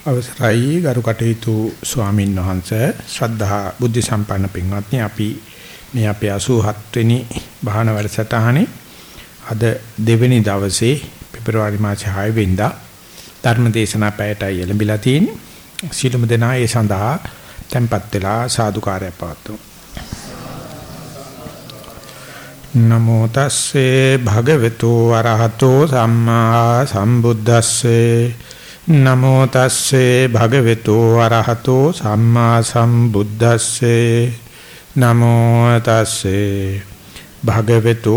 අවසරයි ගරු කටයුතු ස්වාමින් වහන්සේ. ශ්‍රද්ධා බුද්ධ සම්පන්න පින්වත්නි අපි මේ අපේ 87 වෙනි භාවනා වැඩසටහනේ අද දෙවෙනි දවසේ පෙබරවාරි මාසේ 6 වෙනිදා ධර්ම දේශනා පැයටයි එළඹිලා තියෙන්නේ. සීලමු දෙනා ඒ සඳහා tempත් වෙලා සාදුකාරය පවත්වමු. නමෝ තස්සේ භගවතු වරහතෝ සම්මා සම්බුද්දස්සේ නමෝ තස්සේ භගවතු අරහතෝ සම්මා සම්බුද්දස්සේ. නමෝ තස්සේ භගවතු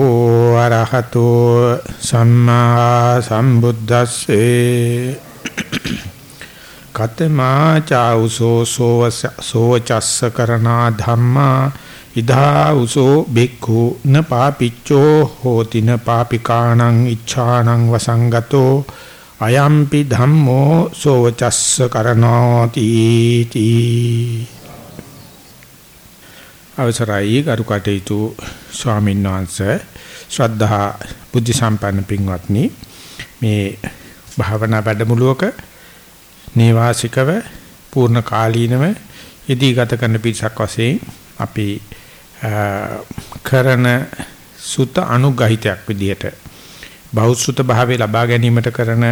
අරහතෝ සම්මා සම්බුද්දස්සේ. කතමා චෞසෝ සෝවචස්ස කරනා ධම්මා ඉදා උසෝ බික්ඛු න පාපිච්චෝ හෝති න පාපිකාණං ඉච්ඡාණං වසංගතෝ අයම්පි ධම්මෝ සෝචස්ස කරනෝති තී. අවසරයි කරුකටේතු ස්වාමීන් වහන්සේ. ශ්‍රද්ධා බුද්ධ සම්පන්න පින්වත්නි මේ භාවනා වැඩමුළුවක නේවාසිකව පූර්ණ කාලීනව යෙදී ගත කරන පිරිසක් වශයෙන් අපි කරන සුත අනුගහිතයක් විදිහට බෞද්ධ භාවයේ ලබා ගැනීමට කරන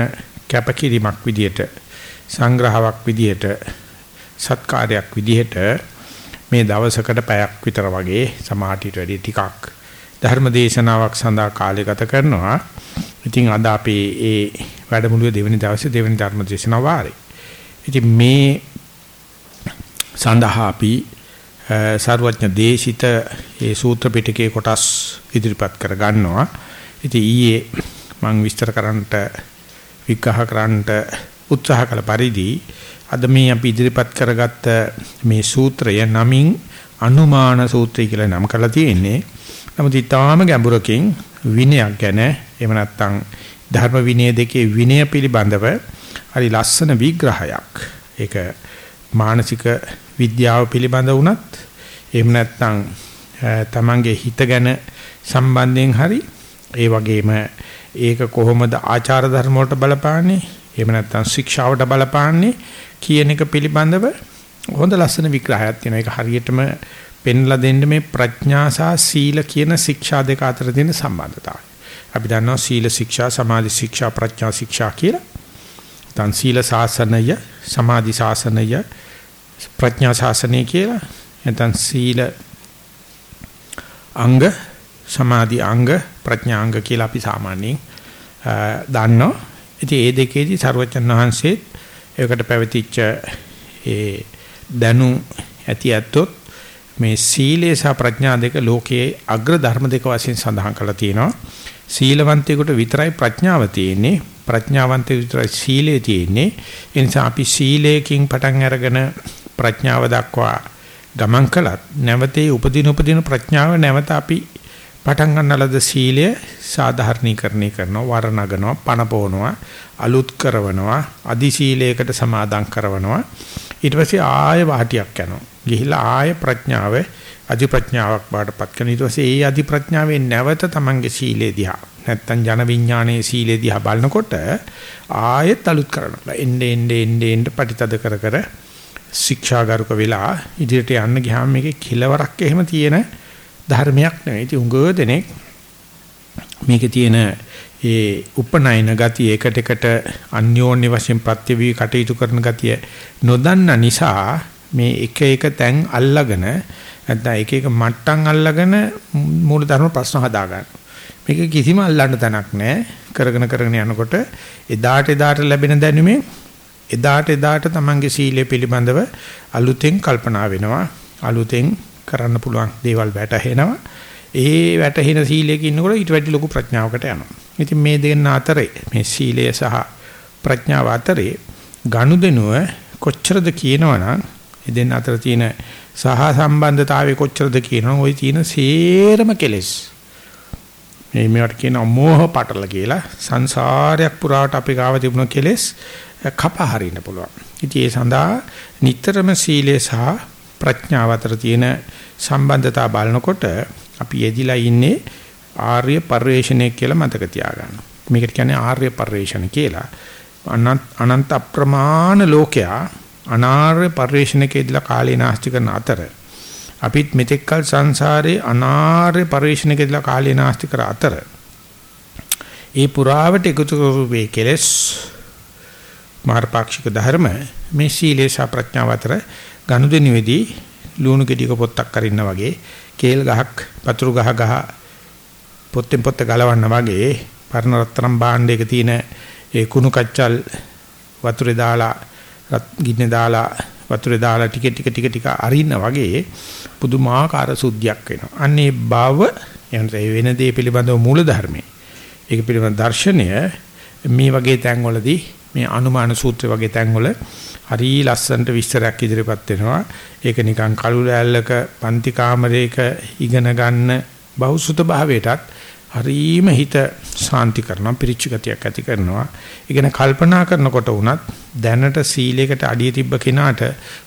කැපකිරීමක් විදියට සංග්‍රහයක් විදියට සත්කාරයක් විදියට මේ දවසකට පැයක් විතර වගේ සමාහිතට වැඩි ටිකක් ධර්ම දේශනාවක් සඳහා කාලය ගත කරනවා. ඉතින් අද අපි ඒ වැඩමුළුවේ දෙවෙනි දවසේ දෙවෙනි ධර්ම දේශනාව වාරේ. ඉතින් මේ සඳහා අපි සර්වඥ දේශිත ඒ සූත්‍ර පිටකේ කොටස් ඉදිරිපත් කර ගන්නවා. ඉතින් ඊයේ මම විස්තර කරන්නට විග්‍රහ කරන්නට උත්සාහ කළ පරිදි අද මේ අපි ඉදිරිපත් කරගත්ත මේ සූත්‍රය නමින් අනුමාන සූත්‍රය කියලා නම් කරලා තියෙන්නේ. නමුත් ඊටාම ගැඹුරකින් විනයක් ගැන එහෙම නැත්නම් ධර්ම විනය දෙකේ විනය පිළිබඳව හරි ලස්සන විග්‍රහයක්. ඒක මානසික විද්‍යාව පිළිබඳ වුණත් එහෙම නැත්නම් තමන්ගේ හිත ගැන සම්බන්ධයෙන් හරි ඒ වගේම ඒක කොහොමද ආචාර ධර්ම වලට බලපාන්නේ එහෙම නැත්නම් ශික්ෂාවට බලපාන්නේ කියන එක පිළිබඳව හොඳ ලස්සන විග්‍රහයක් තියෙනවා. ඒක හරියටම පෙන්ලා දෙන්න මේ ප්‍රඥා සහ සීල කියන ශික්ෂා දෙක අතර තියෙන සම්බන්ධතාවය. අපි දන්නවා සීල ශික්ෂා, සමාධි ශික්ෂා, ප්‍රඥා ශික්ෂා කියලා. තන් සීල ශාසනය, සමාධි ශාසනය, ප්‍රඥා ශාසනය කියලා. නැත්නම් සීල අංග සමාධි අංග ප්‍රඥා අංග කියලා අපි සාමාන්‍යයෙන් දන්නවා. ඉතින් ඒ දෙකේදී සර්වචන් වහන්සේ ඒකට පැවතිච්ච ඒ දනු ඇති ඇත්තොත් මේ සීලය සහ ප්‍රඥා දෙක ලෝකයේ අග්‍ර ධර්ම දෙක වශයෙන් සඳහන් කරලා තියෙනවා. සීලවන්තයෙකුට විතරයි ප්‍රඥාව තියෙන්නේ. ප්‍රඥාවන්තයෙකුට විතරයි සීලය තියෙන්නේ. ඒ නිසා අපි සීලයෙන් පටන් අරගෙන ප්‍රඥාව දක්වා ගමන් කළත් නැවතේ උපදින උපදින ප්‍රඥාව නැවත අපි පටන් ගන්නලද සීලය සාධාරණීකරණය කරනවා වර්ණගනවා පණපවනවා අලුත් කරනවා අදි සීලයකට සමාදන් කරනවා ඊට පස්සේ ආය වාටියක් යනවා. ගිහිලා ආය ප්‍රඥාව අධි ප්‍රඥාවක් බාටපත් කරන ඊට පස්සේ ඒ අධි ප්‍රඥාවෙන් නැවත තමන්ගේ සීලේ දිහා නැත්තම් ජන විඥානයේ සීලේ දිහා බලනකොට ආයෙත් අලුත් කරනවා. එන්නේ එන්නේ එන්නේ එන්නේ පටිතද කර කර ශික්ෂාගරුක වෙලා ඉදිරියට යන්න ගියාම මේකේ කිලවරක් එහෙම තියෙන ධර්මයක් නෙවෙයි. ඉතින් උඟ දෙනෙක් මේකේ තියෙන ඒ උපනයන ගතිය එකට එකට අන්‍යෝන්‍ය වශයෙන් ප්‍රත්‍ය වී කටයුතු කරන ගතිය නොදන්න නිසා මේ එක එක තැන් අල්ලගෙන නැත්නම් එක එක මට්ටම් අල්ලගෙන මූල ධර්ම ප්‍රශ්න හදා ගන්න. මේක කිසිම අල්ලන්න තැනක් නැහැ. කරගෙන කරගෙන යනකොට එදාට එදාට ලැබෙන දැනුමෙන් එදාට එදාට තමන්ගේ සීලය පිළිබඳව අලුතෙන් කල්පනා වෙනවා. අලුතෙන් කරන්න පුළුවන් දේවල් වැටහෙනවා. ඒ වැටහෙන සීලයක ඉන්නකොට ඊට වැඩි ලොකු ප්‍රඥාවකට යනවා. ඉතින් මේ දෙන්න අතරේ මේ සීලය සහ ප්‍රඥාව අතරේ ගනුදෙනුව කොච්චරද කියනවනම් මේ දෙන්න අතර තියෙන සහ සම්බන්ධතාවය කොච්චරද කියනවනම් ওই තියෙන සේරම කෙලෙස්. මේ මේවට කියන මෝහ පටල කියලා සංසාරයක් පුරාට අපි ගාව තිබුණ කෙලෙස් කපා හරින්න පුළුවන්. ඉතින් ඒ සඳහා නිතරම සීලය සහ ප්‍රඥාව අතර තියෙන සම්බන්ධතාව බලනකොට අපි යෙදිලා ඉන්නේ ආර්ය පරිශ්‍රණය කියලා මතක තියාගන්න. මේකට කියන්නේ ආර්ය පරිශ්‍රණ කියලා. අනන්ත අප්‍රමාණ ලෝකයා අනාර්ය පරිශ්‍රණකේදලා කාලේ නාස්ති කරන අතර අපිත් මෙතෙක්කල් සංසාරේ අනාර්ය පරිශ්‍රණකේදලා කාලේ නාස්ති කර අතර ඒ පුරාවට එකතු කරූපේ කෙලස් මාර්ගපාක්ෂික ධර්ම මේ සීලේ සහ ප්‍රඥාව අතර ගනුදෙනුවේදී ලුණු ගෙඩියක පොත්තක් අරින්න වගේ කේල් ගහක් පතුරු ගහ ගහ පොත්තෙන් පොත්ත ගලවන්න වගේ පරණ රත්තරන් භාණ්ඩයක තියෙන ඒ කුණු කච්චල් වතුරේ දාලා ගින්නේ දාලා වතුරේ දාලා ටික ටික ටික ටික අරින්න වගේ පුදුමාකාර සුද්ධියක් වෙනවා. අන්නේ භව යන්නේ වෙන දේ පිළිබඳව මූල ධර්මයේ. ඒක පිළිබඳ දර්ශනය මේ වගේ තැන්වලදී මේ අනුමාන සූත්‍ර වගේ තැන්වල හරි ලස්සනට විස්තරයක් ඉදිරිපත් වෙනවා. ඒක නිකන් කළු ලෑල්ලක පන්ති කාමරයක ඉගෙන ගන්න බහුසුත භාවයටත් හරීම හිත සාන්ති කරනවා පිරිච්ච ගතියක් ඇති කරනවා. ඉගෙන කල්පනා කරනකොට වුණත් දැනට සීලයකට අඩිය තිබ්බ කෙනාට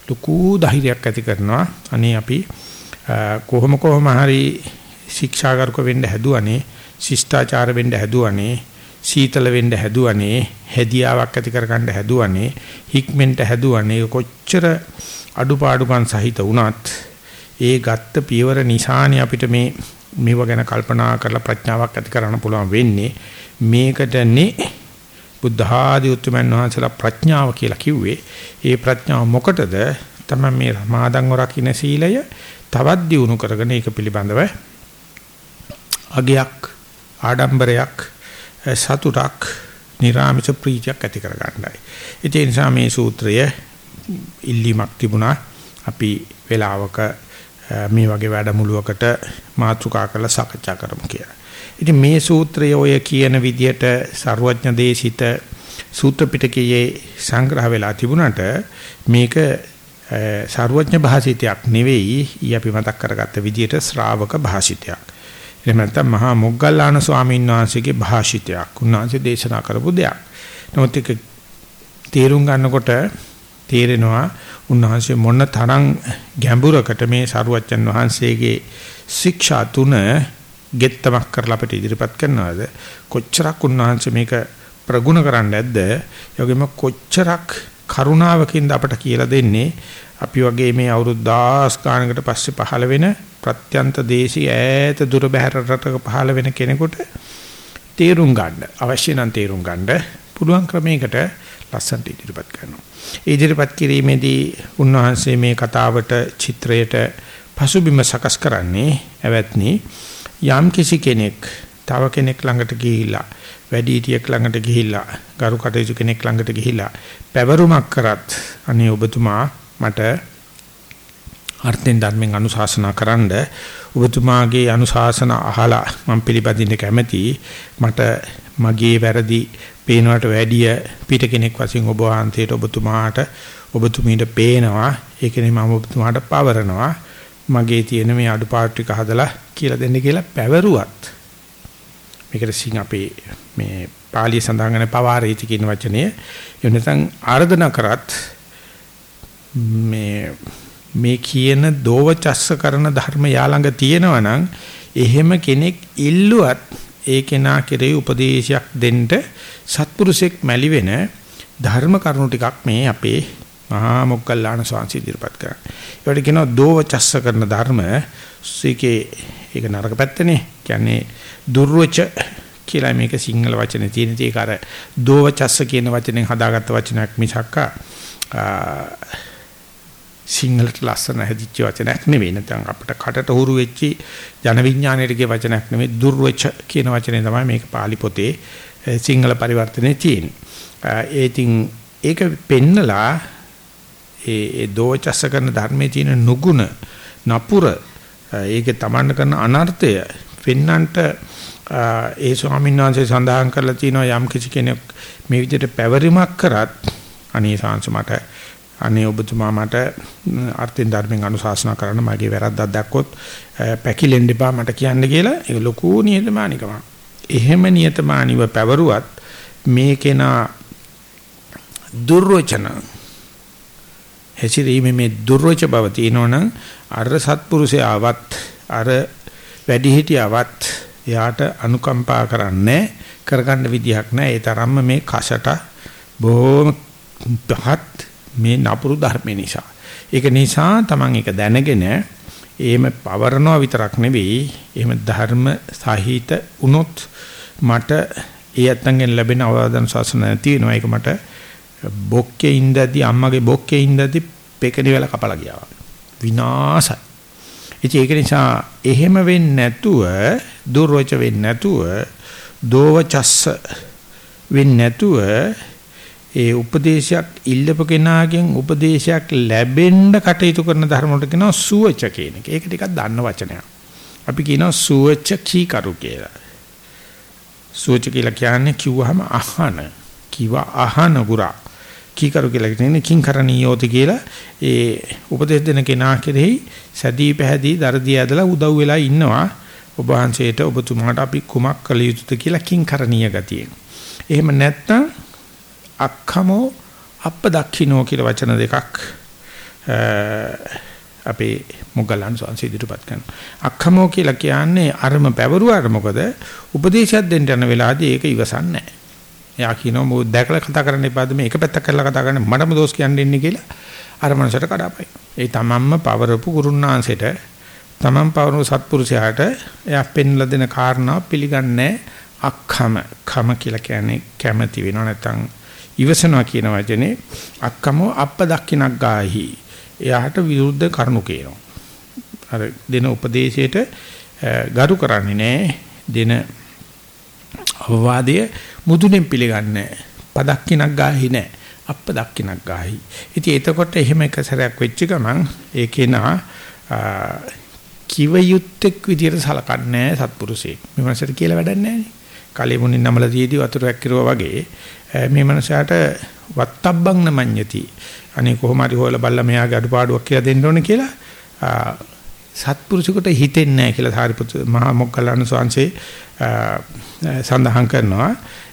ලুকু ධෛර්යයක් ඇති කරනවා. අනේ අපි කොහොම කොහොම හරි ශික්ෂාගාරක වෙන්න හැදුවනේ, ශිෂ්ටාචාර වෙන්න හැදුවනේ, සීතල වෙන්න හැදුවනේ, හැදියාවක් ඇති කරගන්න හැදුවනේ, හික්මෙන්ට හැදුවනේ කොච්චර අඩුපාඩුකම් සහිත වුණත් ඒ ගත්ත පියවර නිසානේ අපිට මේ මේව ගැන කල්පනා කරලා ප්‍රඥාවක් ඇති කරන්න පුළුවන් වෙන්නේ. මේකටනේ බුද්ධ ආදී උතුමන් වහන්සේලා ප්‍රඥාව කියලා කිව්වේ. ඒ ප්‍රඥාව මොකටද? තමයි මේ මාදන් රකින්න සීලය තවත් දියුණු කරගෙන ඒක පිළිබඳව අගයක් ආඩම්බරයක් සතුටක් නිරාමිෂ ප්‍රීතියක් ඇති කර ගන්නයි. ඒ නිසා මේ සූත්‍රය ඉල්ලීමක් තිබුණා. අපි වේලාවක මේ වගේ වැඩමුළුවකට මාතෘකා කරලා සාකච්ඡා කරමු කියලා. ඉතින් මේ සූත්‍රය ඔය කියන විදිහට ਸਰුවඥ දේශිත සූත්‍ර පිටකයේ සංග්‍රහ වෙලා තිබුණාට මේක ਸਰුවඥ භාෂිතයක් නෙවෙයි ඊ අපි මතක් කරගත්ත විදිහට ශ්‍රාවක භාෂිතයක්. එහෙම නැත්නම් මහා මොග්ගල්ලාන ස්වාමීන් වහන්සේගේ භාෂිතයක්. උන්වහන්සේ දේශනා කරපු දෙයක්. නමුත් ඒක තේරුම් ගන්නකොට තේරෙනවා උන්වහන්සේ මොන තරම් ගැඹුරකට මේ සරුවච්චන් වහන්සේගේ ශික්ෂා තුන ගෙත්තමක් කරලා අපිට ඉදිරිපත් කරනවද කොච්චරක් උන්වහන්සේ මේක ප්‍රගුණ කරන්න ඇද්ද යෝගෙම කොච්චරක් කරුණාවකින්ද අපට කියලා දෙන්නේ අපි වගේ මේ අවුරුදු 10 ගානකට පස්සේ පහළ වෙන ප්‍රත්‍යන්ත දේශී ඈත දුර බැහැර රටක පහළ වෙන කෙනෙකුට තේරුම් ගන්න අවශ්‍ය නම් තේරුම් ගන්න පුළුවන් ක්‍රමයකට ලස්සනට ඉදිරිපත් කරනවා. ඉදිරිපත් කිරීමේදී උන්වහන්සේ මේ කතාවට චිත්‍රයට පසුබිම සකස් කරන්නේ ඇවැත්නි යම් කිසි කෙනෙක් තව කෙනෙක් ළඟට ගිහිලා වැඩිහිටියෙක් ළඟට ගිහිලා ගරු කටයුතු කෙනෙක් ළඟට ගිහිලා පැවරුමක් කරත් අනේ ඔබතුමා මට අර්ථෙන් ධර්මෙන් අනුශාසනා කරන්න ඔබතුමාගේ අනුශාසන අහලා මම පිළිපදින්න කැමැති මට මගේ වැරදි පේනවට වැඩිය පිට කෙනෙක් වශයෙන් ඔබ වහන්සේට ඔබතුමාට ඔබතුමීට පේනවා. ඒකනේ මම ඔබතුමාට පවරනවා. මගේ තියෙන මේ අඩුපාඩු ටික හදලා කියලා දෙන්න කියලා පැවරුවත් මේකට සිං අපේ මේ පාලිය සඳහන් කරන පවාරේති කියන වචනය. එනතන් ආර්දනා කරත් මේ මේ කියන දෝවචස්ස කරන ධර්ම යාළඟ තියෙනවා නම් එහෙම කෙනෙක් ඉල්ලුවත් ඒ කෙනා කෙරෙහි උපදේශයක් දෙන්න සත්පුරුෂෙක් මැලි වෙන ධර්ම කරුණු ටිකක් මේ අපේ මහා මොග්ගල්ලාන ස්වාමීන් ඉදිරිපත් කරා. ඒවට කියනවා දෝවචස්ස කරන ධර්ම සීකේ ඒක නරක පැත්තනේ. කියන්නේ දුර්වච කියලා මේක සිංහල වචනේ තියෙන තේ කාර දෝවචස්ස කියන වචනෙන් හදාගත්ත වචනයක් මිසක්කා සිංහලට ලස්සන හැදිච්ච වචනයක් නෙවෙයි නැත්නම් අපිට කටට හුරු වෙච්චි ජන විඥාණයට කිය වචනයක් නෙවෙයි දුර්වච කියන වචනේ තමයි මේක pāli පොතේ සිංහල පරිවර්තනයේ තියෙන්නේ. ඒ තින් ඒක පෙන්නලා ඒ ඒ දෝචස්ස කරන ධර්මයේ තියෙන නුගුණ නපුර ඒක තමන්න කරන අනර්ථය පෙන්නන්ට ඒ ස්වාමීන් වහන්සේ සඳහන් කරලා තියෙනවා යම් කිසි කෙනෙක් මේ විදිහට පැවරීමක් කරත් අනේ සාංශ මට අනේ ඔබතුමා මට අර්ථින් ධර්මෙන් අනුශාසනා කරන්න මගේ වැරද්දක් දැක්කොත් පැකිලෙන්න එපා මට කියන්න කියලා ඒ ලොකු නියතමානිකම. එහෙම නියතමානිව පැවරුවත් මේකේන දුර්වචන හැසිරීමේ මේ දුර්වච බව තියෙනවනම් අර සත්පුරුෂයාවත් අර වැඩිහිටියවත් එයාට අනුකම්පා කරන්නේ කරගන්න විදියක් නැහැ. ඒ තරම්ම මේ කසට බොහොම පහත් මේ නපුරු ධර්ම නිසා. ඒක නිසා Taman එක දැනගෙන එහෙම පවරනවා විතරක් නෙවෙයි එහෙම ධර්ම සහිත වුණොත් මට ඒ අත්ංගෙන් ලැබෙන අවවාදන් ශාසන තියෙනවා. ඒක මට බොක්කේ ඉඳදී අම්මගේ බොක්කේ ඉඳදී පෙකණි වෙලා කපලා ගියා. විනාසයි. ඉතින් ඒක නිසා එහෙම වෙන්නේ නැතුව දුර්වච වෙන්නේ නැතුව දෝවචස්ස වෙන්නේ නැතුව ඒ උපදේශයක් ඉල්ලපු කෙනාගෙන් උපදේශයක් ලැබෙන්න කටයුතු කරන ධර්ම වලට කියනවා සුවච කියන එක. ඒක ටිකක් දන්න වචනයක්. අපි කියනවා සුවච කීකරු කියලා. සුවච කියලා කියන්නේ කිව්වහම අහන. කිව අහන ගුරා. කීකරු කියලා කියන්නේ කිංකරණීයෝති කියලා ඒ උපදේශ දෙන කෙනා කෙරෙහි සැදී පැහැදී දරදී ඇදලා උදව් වෙලා ඉන්නවා. ඔබ වහන්සේට ඔබතුමාට අපි කුමක් කළ යුතුද කියලා කිංකරණීය ගතියෙන්. එහෙම නැත්නම් අක්ඛමෝ අප්පදක්ඛිනෝ කියලා වචන දෙකක් අපේ මොග්ගලන් සංසී ඉදිරිපත් කරනවා. අක්ඛමෝ කියලා කියන්නේ අරම පැවරුවාට මොකද උපදේශයක් දෙන්න යන වෙලාවදී ඒක ඉවසන්නේ නැහැ. එයා කියනවා මොකද දැකලා කතා කරන්න එපාද මේ එක පැත්තක් කරලා කතා කරන්න මටම දෝෂ කියන්න ඉන්නේ කියලා අර මනසට කඩාපයි. ඒ තමන්ම පවරපු ගුරුන්නාංශයට තමන් පවරපු සත්පුරුෂයාට එයා පෙන්ලා දෙන කාරණා පිළිගන්නේ අක්ඛම කම කියලා කියන්නේ කැමැති වෙනව නැත්නම් ඉවසනවා කියන වචනේ අක්කමෝ අප්ප දක්කිනක් ගාහි. එයාට විරුද්ධ කරුණු කියනවා. අර දෙන උපදේශයට ගරු කරන්නේ නැහැ. දෙන අවවාදය මුදුනෙන් පිළිගන්නේ පදක්කිනක් ගාහි නැහැ. අප්ප දක්කිනක් ගාහි. ඉතින් එතකොට එහෙම එක සැරයක් වෙච්ච ගමන් ඒකේ නා කිව යුත්තේක් විදියට සලකන්නේ සත්පුරුෂයෙක්. මේ මාසෙට කියලා වැඩක් නැහැ නේ. කලෙ මුණින් නමල දීදී වතුරක් කිරුවා වගේ මේ මනසට වත්තබ්බං නමඤ්ඤති. අනේ කොහොම හරි හොයලා බලලා මෙයාගේ අඩුපාඩුවක් කියලා දෙන්න ඕනේ කියලා සත්පුරුෂයෙකුට හිතෙන්නේ නැහැ කියලා සාරිපුත්‍ර මහා මොග්ගලණ සෝංශේ සඳහන් කරනවා.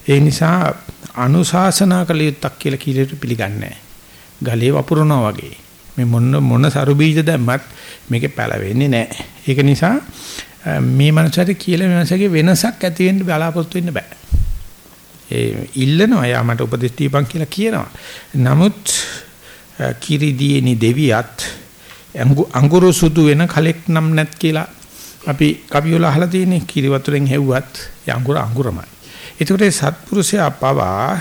ඒ නිසා අනුශාසනා කළ යුත්තක් කියලා කීලට පිළිගන්නේ නැහැ. ගලේ වපුරනවා වගේ. මේ මොන මොන සරු බීජ දැම්මත් මේකේ පැලවෙන්නේ නැහැ. ඒක නිසා මේ මනසට කියලා මේ මනසගේ වෙනසක් ඇති වෙන්න බලාපොරොත්තු වෙන්න බෑ. ඒ ඉල්ලනවා යා මට උපදෙස් දීපන් කියලා කියනවා. නමුත් කිරිදීනි දෙවියත් අඟුරු සුදු වෙන කලෙක් නම් නැත් කියලා අපි කවි වල අහලා තියෙන්නේ කිරි වතුරෙන් හෙව්වත් අඟුර අඟුරමයි. ඒකට සත්පුරුෂයා පවා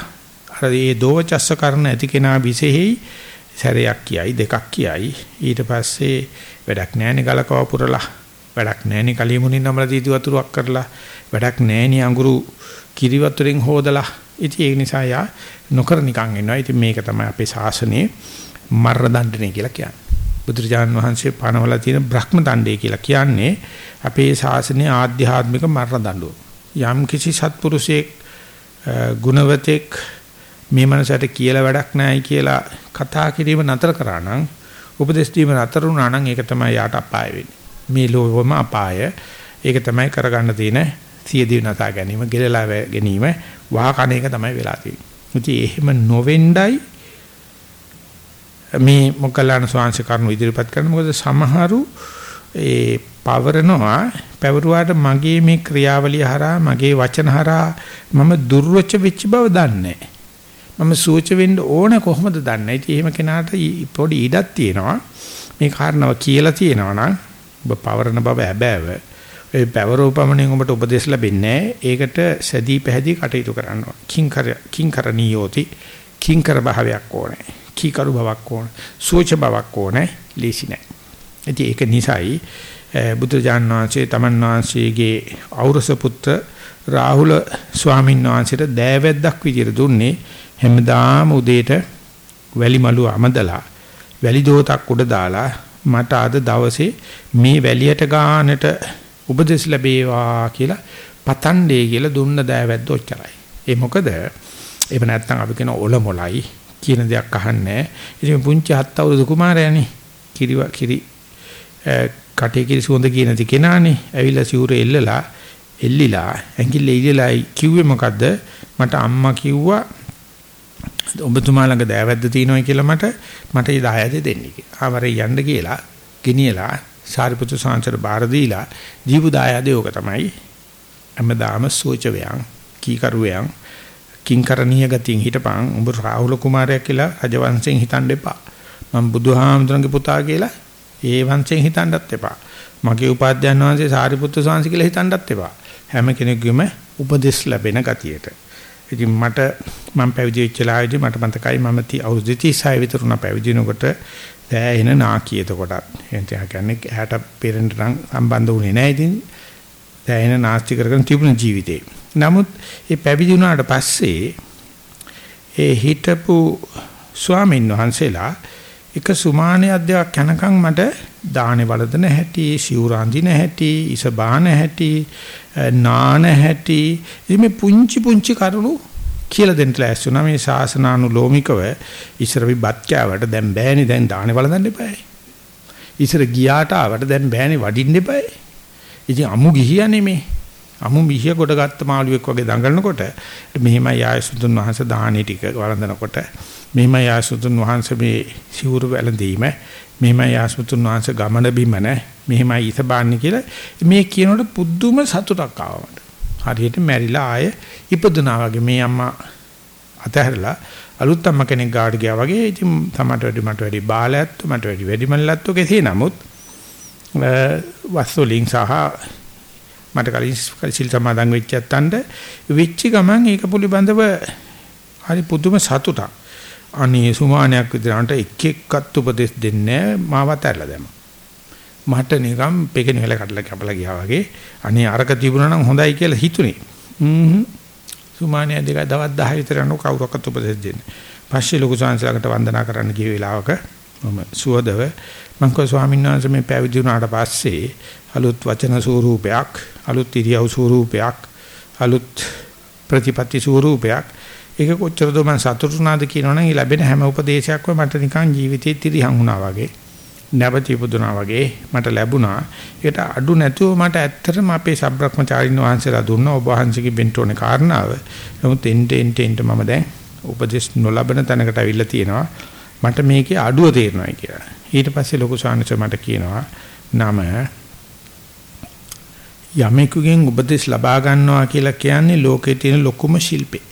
අර ඒ දෝවචස්ස කරන ඇති කෙනා විශේෂයි සැරයක් කියයි දෙකක් කියයි ඊට පස්සේ වැඩක් නැහැනේ ගලකව පුරලා වැඩක් නැහැනේ කලියමුණින් නම්ලා දීති වතුරක් කරලා වැඩක් නැහැනේ අඟුරු කිරි වතුරෙන් හොදලා ඉතින් ඒ නිසා යා නොකර නිකන් ඉන්නවා. ඉතින් මේක තමයි අපේ ශාසනයේ මරණ දණ්ඩනය කියලා කියන්නේ. බුදුරජාණන් වහන්සේ පනවලා තියෙන බ්‍රහ්ම දණ්ඩය කියලා කියන්නේ අපේ ශාසනයේ ආධ්‍යාත්මික මරණ දඬුවම. යම් කිසි සත්පුරුෂයෙක් ගුණවතෙක් මේ මනසට කියලා වැඩක් නැහැ කියලා කතා කිරීම නතර කරා නම් උපදේශ දීම නතර වුණා නම් ඒක තමයි යාට අපාය වෙන්නේ. මේ ලෝකෙම අපාය. ඒක තමයි කරගන්න තියෙන සියදිවි නසා ගැනීම, ගෙලලා ගැනීම, වාහකණ එක තමයි වෙලා තියෙන්නේ. ඉතින් එහෙම නොවෙන්නයි මේ මොකලාන ස්වාංශ කරුණු ඉදිරිපත් කරන මොකද සමහරු ඒ පවරනවා පැවරුවාට මගේ මේ ක්‍රියාවලිය හරහා මගේ වචන හරහා මම දුර්වච වෙච්ච බව දන්නේ මම සූච වෙන්න ඕන කොහොමද දන්නේ ඉතින් එහෙම කෙනාට පොඩි ඉඩක් තියෙනවා මේ කාරණාව කියලා තියෙනවා නම් ඔබ පවරන බව හැබෑව ඒ පැවරෝපමණෙන් ඔබට උපදෙස් ලැබෙන්නේ ඒකට සැදී පැහැදී කටයුතු කරන්න ඕන. කිංකර කිංකරණීයෝති කිංකර භාවයක් ඕනේ. කීකරු බවක් ඕනේ. සෝච බවක් ඕනේ. ලීසි නැහැ. ඉතින් ඒක නිසායි බුදුජාන් වහන්සේ තමන් වහන්සේගේ ඖරස පුත්‍ර රාහුල ස්වාමීන් වහන්සේට දෑවැද්දක් විදියට දුන්නේ හැමදාම උදේට වැලි මලුව අමදලා වැලි දෝතක් උඩ දාලා මට අද දවසේ මේ වැලියට ගානට උපදෙස් ලැබේවා කියලා පතන්නේ කියලා දුන්න දෑවැද්ද ඔච්චරයි. ඒ මොකද එහෙම නැත්නම් අපි කියන ඔල මොලයි කියන දෙයක් අහන්නේ. ඉතින් පුංචි හත් අවුරුදු කුමාරයානේ කිරි කිරි කටේ කිරි සුවඳ කියන දි කෙනානේ ඇවිල්ලා සිවුර එල්ලලා එල්ලිලා ඇඟිල්ල ඉල්ලලා කිව්වේ මොකද්ද මට අම්මා කිව්වා ඔබතුමා ළඟ දෑවැද්ද තියෙනවා කියලා මට මට ඒ 10 දෙන්න කියලා. ආවරේ යන්න කියලා ගෙනියලා සාරිපුත්‍ර සාංශර බාර දීලා දීපු දායාදේ ඕක තමයි. හැමදාම සෝචවයන් කීකරුවයන් කිංකරණීය ගතියෙන් හිටපන් උඹ රාහුල කුමාරයා කියලා රජවංශයෙන් හිතන්න එපා. මම බුදුහාමුදුරන්ගේ පුතා කියලා ඒ වංශයෙන් හිතන්නත් එපා. මගේ උපාධ්‍යයන් වහන්සේ සාරිපුත්‍ර ස්වාමීන් කියලා හිතන්නත් එපා. හැම කෙනෙකුගේම උපදෙස් ලැබෙන ගතියට. ඉතින් මට මම පැවිදි වෙච්ච ලායේදී මට මතකයි මම අවුරුදු 36 විතර උනා පැවිදි වෙනකොට දැයෙන නාකි එතකොටත් එතන කියන්නේ ඇහැට පෙරෙන්න නම් සම්බන්ධ වුණේ නැහැ ඉතින් දැයෙන නාස්ති කරගෙන තිබුණ ජීවිතේ. නමුත් මේ පැවිදි වුණාට පස්සේ ඒ හිටපු ස්වාමීන් වහන්සේලා එක සුමානේ අධ්‍යක් යනකම් මට දානේ වලදන හැටි, සිවුරාඳින හැටි, ඉස බාන හැටි, නාන හැටි, මේ පුංචි පුංචි කරුණු කියලා දෙන්න ලෑස්තුණා මේ ශාසනානුලෝමිකව ඉස්සර විබත් කෑවට දැන් බෑනේ දැන් දානේ වලදන්න එපායි. ඉස්සර ගියාට ආවට දැන් බෑනේ වඩින්න එපායි. ඉතින් අමු ගිහියනේ මේ. අමු මිහිය කොට ගත්ත මාළුවෙක් වගේ දඟලනකොට මෙහිමයි ආයසුතුන් වහන්සේ දාහනේ ටික වළඳනකොට මෙහිමයි ආයසුතුන් වහන්සේ මේ සිවුරු වැළඳීම මෙහිමයි ආයසුතුන් වහන්සේ ගමන බිමන මෙහිමයි ඉතබාන්නේ කියලා. මේ කියනකොට පුදුම සතුටක් ආවා හරියට මැරිලා ආය ඉපදුනා වගේ මේ අම්මා අතහැරලා අලුත් අම්ම කෙනෙක් ගාඩ ගියා වගේ. ඉතින් තමට වැඩි මට වැඩි බාලයත් මට වැඩි වැඩිමල්ලත් කෙසේ නමුත් වස්තුලින් සහ මට කලින් සිල් සමාදන් වෙච්ච යත්තන්ට වෙච්ච ගමන් ඒක පිළිබඳව හරි පුදුම සතුටක්. අනේ සුමානයක් විතරන්ට එක් එක්කත් උපදෙස් දෙන්නේ මාවත් ඇරලා දැම්ම. මට නිකම් පෙකෙන වෙල කඩලා කැපලා ගියා වගේ අනේ අරක තිබුණා නම් හොඳයි කියලා හිතුනේ. හ්ම් සුමානිය දෙක දවස් 10 විතර යන කවුරක්වත් උපදෙස් දෙන්නේ. පස්සේ ලොකු සංසලකට වන්දනා කරන්න ගිය වෙලාවක මම සුවදව මං කෝ ස්වාමීන් වහන්සේ මේ පැවිදි වුණාට පස්සේ අලුත් වචන ස්වරූපයක් අලුත් ඉරියව් ස්වරූපයක් අලුත් ප්‍රතිපත්ති ස්වරූපයක් ඒක කොච්චරද මම සතුටුනාද කියනවනම් ඒ ලැබෙන හැම උපදේශයක්ම මට නිකන් ජීවිතේ තිරිහන් වුණා වගේ නැවති පුදුනා වගේ මට ලැබුණා. ඒකට අඩු නැතුව මට ඇත්තටම අපේ සබ්‍රක්‍මචාරින් වහන්සේලා දුන්න ඔබ වහන්සේගේ බෙන්ටෝනේ කාරණාව. නමුත් එන්ට එන්ට එන්ට මම දැන් උපදේශ නොලබන තැනකට අවිල්ලා තියෙනවා. මට මේකේ අඩුව තේරෙනවා කියලා. ඊට පස්සේ ලොකු සාංශ මට කියනවා නම යමෙකුගෙන් උපදෙස් ලබා ගන්නවා කියලා කියන්නේ ලෝකේ තියෙන ලොකුම ශිල්පේ.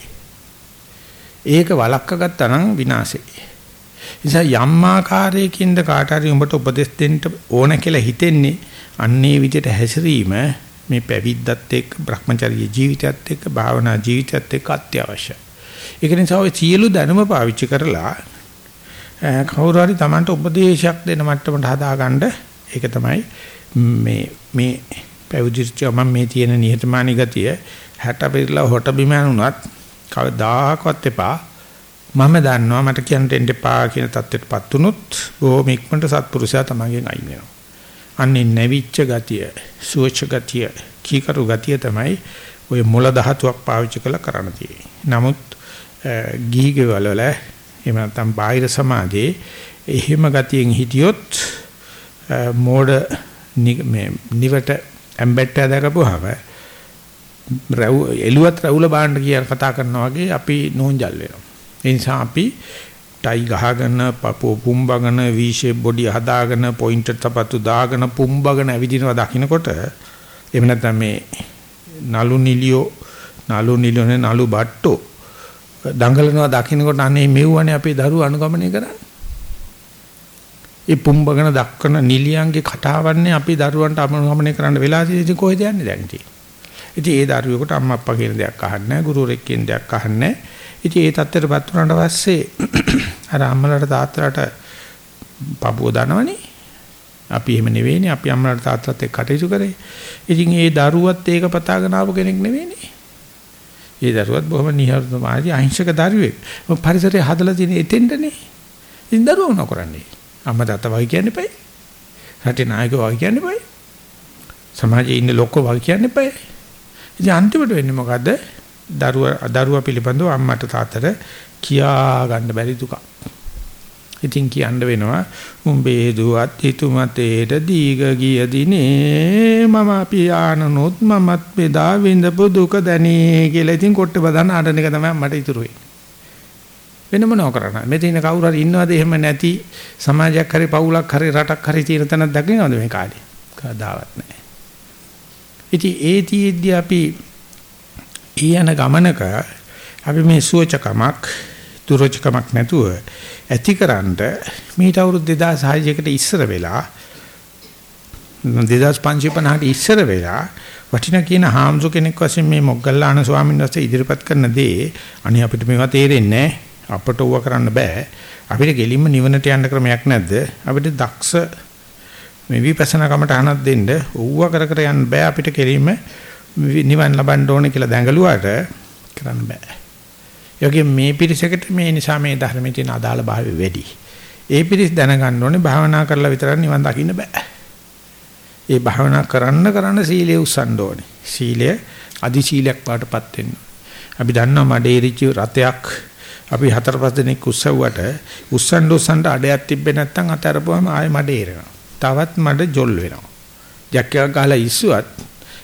ඒක වළක්ව ගත්තා නම් විනාශේ. නිසා යම් ආකාරයකින්ද කාට හරි උඹට උපදෙස් දෙන්න ඕන කියලා හිතෙන්නේ අන්නේ විදිහට හැසිරීම මේ පැවිද්දත් එක්ක Brahmacharya ජීවිතයත් එක්ක භාවනා ජීවිතයත් එක්ක අත්‍යවශ්‍යයි. ඒක නිසා ඔය සියලු දැනුම පාවිච්චි කරලා කවුරු හරි Tamanට උපදේශයක් දෙන මට්ටමට හදාගන්න ඒක තමයි මේ මේ පැවිදිච්ච මම මේ තියෙන නිහතමානී ගතිය 60 පෙරලා හොට බිම යනුණත් කවදාකවත් එපා මම දන්නවා මට කියන්න දෙන්න එපා කියන தත්ත්වයටපත් උනොත් බොහොම ඉක්මනට සත්පුරුෂයා තමගෙන් අයින් වෙනවා. අන්නේ නැවිච්ච ගතිය, සුවච ගතිය, කීකරු ගතිය තමයි ඔය මුල ධාතුවක් පාවිච්චි කරලා කරන්න තියෙන්නේ. නමුත් ගිහිගෙවල වල එහෙම නැත්නම් බාහිර සමාජයේ එහෙම ගතියෙන් හිටියොත් මෝඩ මේ නිවට ඇම්බැට්ටා දැකපුවාම රැව් එළුවත් රැවුල බාන්න කියන කතා කරනවා වගේ අපි නෝන්ජල් වෙනවා. ඒ නිසා අපි ටයි ගහගෙන පපුව පුම්බගෙන V shape body හදාගෙන පොයින්ටර් තපතු දාගෙන පුම්බගෙන ඇවිදිනවා දකින්නකොට එහෙම නැත්නම් මේ නලු නිලියෝ නලු නිලියෝනේ නලු බට්ටෝ දඟලනවා දකින්නකොට අනේ මෙව්වනේ අපේ දරුවෝ අනුගමනය කරන්නේ ඒ පුම්බගෙන දක්වන නිලියන්ගේ කතාවන්නේ අපි දරුවන්ට අනුගමනය කරන්න වෙලා තියෙන්නේ කොහෙද යන්නේ දැන් ඉතින්. ඉතින් ඒ දරුවෙකුට අම්මා අප්පා කියන දෙයක් අහන්නේ නැහැ, ගුරුවරයෙක් කියන දෙයක් අහන්නේ නැහැ. ඉතින් ඒ தත්තරපත් වුණාට පස්සේ අර අම්මලාට තාත්තලාට පපුව දනවනේ. අපි එහෙම නෙවෙයිනේ. අපි අම්මලාට තාත්තලාත් එක්ක කටයුතු කරේ. ඉතින් ඒ දරුවත් ඒක පතාගෙන ආපු කෙනෙක් නෙවෙයිනේ. ඒ දරුවත් බොහොම නිහඬමාදී අහිංසක දරුවෙක්. පරිසරය හදලා තියෙන එතෙන්ටනේ. ඉතින් දරුවෝ මොන කරන්නේ? අම්මා තාත්තා වගේ කියන්න එපයි. රටේ නායකයෝ වගේ කියන්න එපයි. සමාජයේ ඉන්න ලොක්කෝ වගේ කියන්න එපයි. ඉතින් අන්තිමට වෙන්නේ මොකද්ද? දරුවා දරුවා පිළිබඳව අම්මට තාත්තට කියා ගන්න බැරි දුක. ඉතින් කියන්න වෙනවා උඹේ දුවත් හිතුමතේට දීග ගිය දිනේ මම පියානනොත් මමත් බෙදා විඳපු දුක දැනේ කියලා ඉතින් කොට්ට බදන්න ආඩන එක තමයි මට ඉතුරු වෙන්නේ. වෙන මොනව කරන්නේ මෙතන කවුරු හරි ඉන්නවද එහෙම නැති සමාජයක් හරි පවුලක් හරි රටක් හරි තියෙන තැනක් දකින්නවද මේ කාලේ කවදාවත් නැහැ ඉතින් ඒ තියෙද්දි අපි ඊයන ගමනක අපි මේ සුවචකමක් දුරචකමක් නැතුව ඇතිකරන්න මීට අවුරුදු 2600කට ඉස්සර වෙලා 2550ට ඉස්සර වෙලා වටිනා කියන හාමුදුර කෙනෙක් වශයෙන් මේ මොග්ගල්ලාන ස්වාමීන් වහන්සේ ඉදිරිපත් කරන දේ අනේ අපිට මේවා තේරෙන්නේ අපට ඌව කරන්න බෑ. අපිට ගෙලින්ම නිවනට යන්න ක්‍රමයක් නැද්ද? අපිට දක්ෂ මේ විපස්සනා කමට අහනක් දෙන්න ඌව කර කර යන්න බෑ අපිට කෙලින්ම නිවන් ලබන්න ඕනේ කියලා දැඟලුවාට කරන්න බෑ යෝගී මේ පිරිසකට මේ නිසා මේ ධර්මයේ තියෙන අදාළ භාවය වැඩි. ඒ පිරිස දැනගන්න ඕනේ භාවනා කරලා විතරක් නිවන් දකින්න බෑ. ඒ භාවනා කරන්න කරන්න සීලය උස්සන්න ඕනේ. සීලය අදි සීලයක් වඩටපත් වෙන්න. අපි දන්නවා මඩේරිච රතයක් අපි හතර පහ දිනක් උස්සවුවට උස්සන්න උස්සන්න අඩයක් තිබ්බේ නැත්නම් අතරපුවම ආයෙ මඩ ඒරෙනවා. තවත් මඩ ජොල් වෙනවා. ජැක්කයක් ගහලා ඉස්සුවත්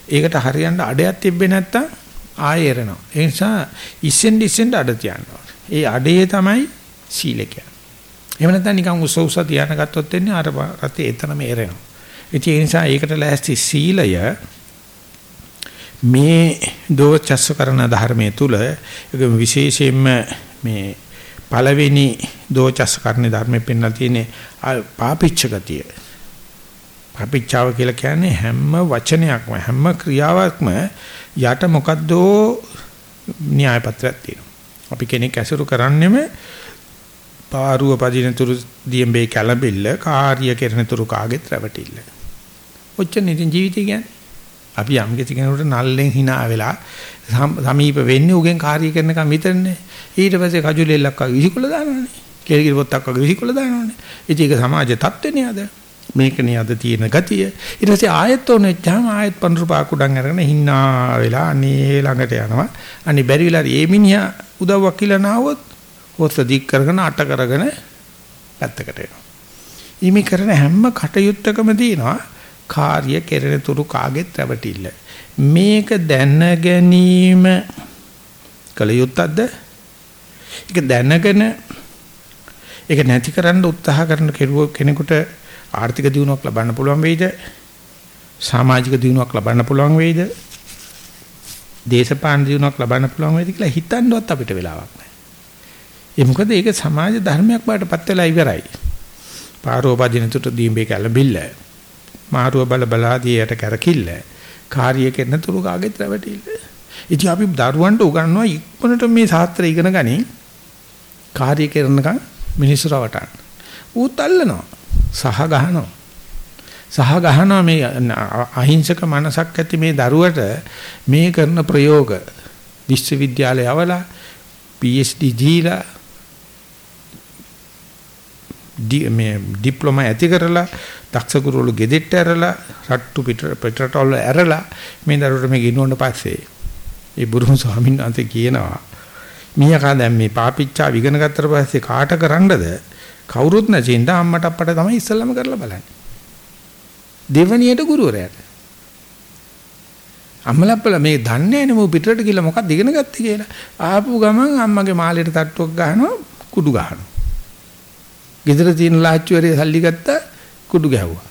ඒකට හරියන්න අඩයක් තිබ්බේ නැත්නම් ආයෙ එරෙනවා. ඒ නිසා ඉස්සෙන් ඉස්සෙන් අඩ තියනවා. ඒ අඩේ තමයි සීල කියන්නේ. එහෙම නැත්නම් නිකන් උස උස තියන ගත්තොත් වෙන්නේ අර රතේ එතනම එරෙනවා. ඒ නිසා ඒකට ලෑස්ති සීලය මේ දෝචස්ස කරන ධර්මයේ තුල විශේෂයෙන්ම මේ පළවෙනි දෝචස්ස කරන ධර්මෙ පෙන්ලා තියෙන්නේ පාපිච්ච ගතිය. පාපිච්චාව කියලා කියන්නේ හැම වචනයක්ම හැම ක්‍රියාවක්ම යට මොකද්දෝ න්‍යාය පත්‍රයක් තියෙනවා. අපි කෙනෙක් ඇසුරු කරන්නෙම පාරුව පදිනතුරු දියඹේ කැළඹිල්ල කාර්ය කෙරෙනතුරු කාගෙත් රැවටිල්ල. ඔච්චර ඉතින් ජීවිතය කියන්නේ. අපි යම් කිසි කෙනෙකුට නල්ලෙන් hina වෙලා සමීප වෙන්නේ උගෙන් කාර්ය කරනකම් විතරනේ. ඊට පස්සේ කජුලෙල්ලක් වගේ විසිකොල දානවනේ. කෙලිකිරි පොත්තක් වගේ විසිකොල දානවනේ. ඉතින් ඒක සමාජ තත්ත්වනේ අද. මේකනේ අද තියෙන ගතිය. ඊට පස්සේ ආයෙත් ඕනෙච්චාම ආයෙත් පඳුරු පාකුඩම් අරගෙන හින්නා වෙලා අනේ ළඟට යනවා. අනේ බැරි වෙලා ඒ මිනිහා උදව්වක් කියලා නාවොත් හොස්ස දික් කරගෙන අට කරගෙන පැත්තකට එනවා. ඊමි කරන හැම කටයුත්තකම තියෙනවා කාර්ය කෙරෙන තුරු කාගෙත් රැවටිල්ල. මේක දැන ගැනීම කලියුත්තක්ද? ඒක දැනගෙන ඒක නැති කරන්න උත්සාහ කරන කෙනෙකුට ආර්ථික දියුණුවක් ලබන්න පුළුවන් වෙයිද? සමාජික දියුණුවක් ලබන්න පුළුවන් වෙයිද? දේශපාලන දියුණුවක් ලබන්න පුළුවන් වෙයිද කියලා හිතන්නවත් අපිට වෙලාවක් නැහැ. ඒ මොකද ඒක සමාජ ධර්මයක් බාටපත් වෙලා ඉවරයි. පාරෝපදිනතුට දීඹේ කැළඹිල්ල. මාරුව බල බලාදීයට කරකිල්ල. කාර්ය කරන තුරු කාගෙත් රැවටිල්ල. ඉතින් අපි දරුවන්ට උගන්වනවා ඉක්මනට මේ ශාස්ත්‍රය ඉගෙන ගනි. කාර්ය කරනකම් මිනිස්සු රවටන්න. ඌත් අල්ලනවා. සහ ගහනවා. සහ ගහනවා මේ අහිංසක මනසක් ඇති මේ දරුවට මේ කරන ප්‍රයෝග විශ්වවිද්‍යාලය අවලා PhD දීලා මේ ඩිප්ලෝමා ඇති කරලා දක්ෂ ගුරුවරු ගෙදෙට්ට ඇරලා රට්ටු පිටරටවල ඇරලා මේ දරුවට මේ ගිනුවන්න පස්සේ ඒ බුදුන් ස්වාමීන් වහන්සේ කියනවා මීයා දැන් මේ පාපිච්චා විගණ ගත්තට පස්සේ කාට කරන්නද කවුරුත් නැචින්ද අම්මට අප්පට තමයි ඉස්සල්ලාම කරලා බලන්නේ. දෙවණියට ගුරුවරයාට. අම්මලප්පල මේ දන්නේ නැහැ නේ පිටරට ගිහලා මොකක්ද ඉගෙන ගත්තේ කියලා. ආපු ගමන් අම්මගේ මාළේට තට්ටුවක් ගහනවා කුඩු ගහනවා. ගෙදර තියෙන ලාච්චුවරේ සල්ලි ගත්තා කුඩු ගැහුවා.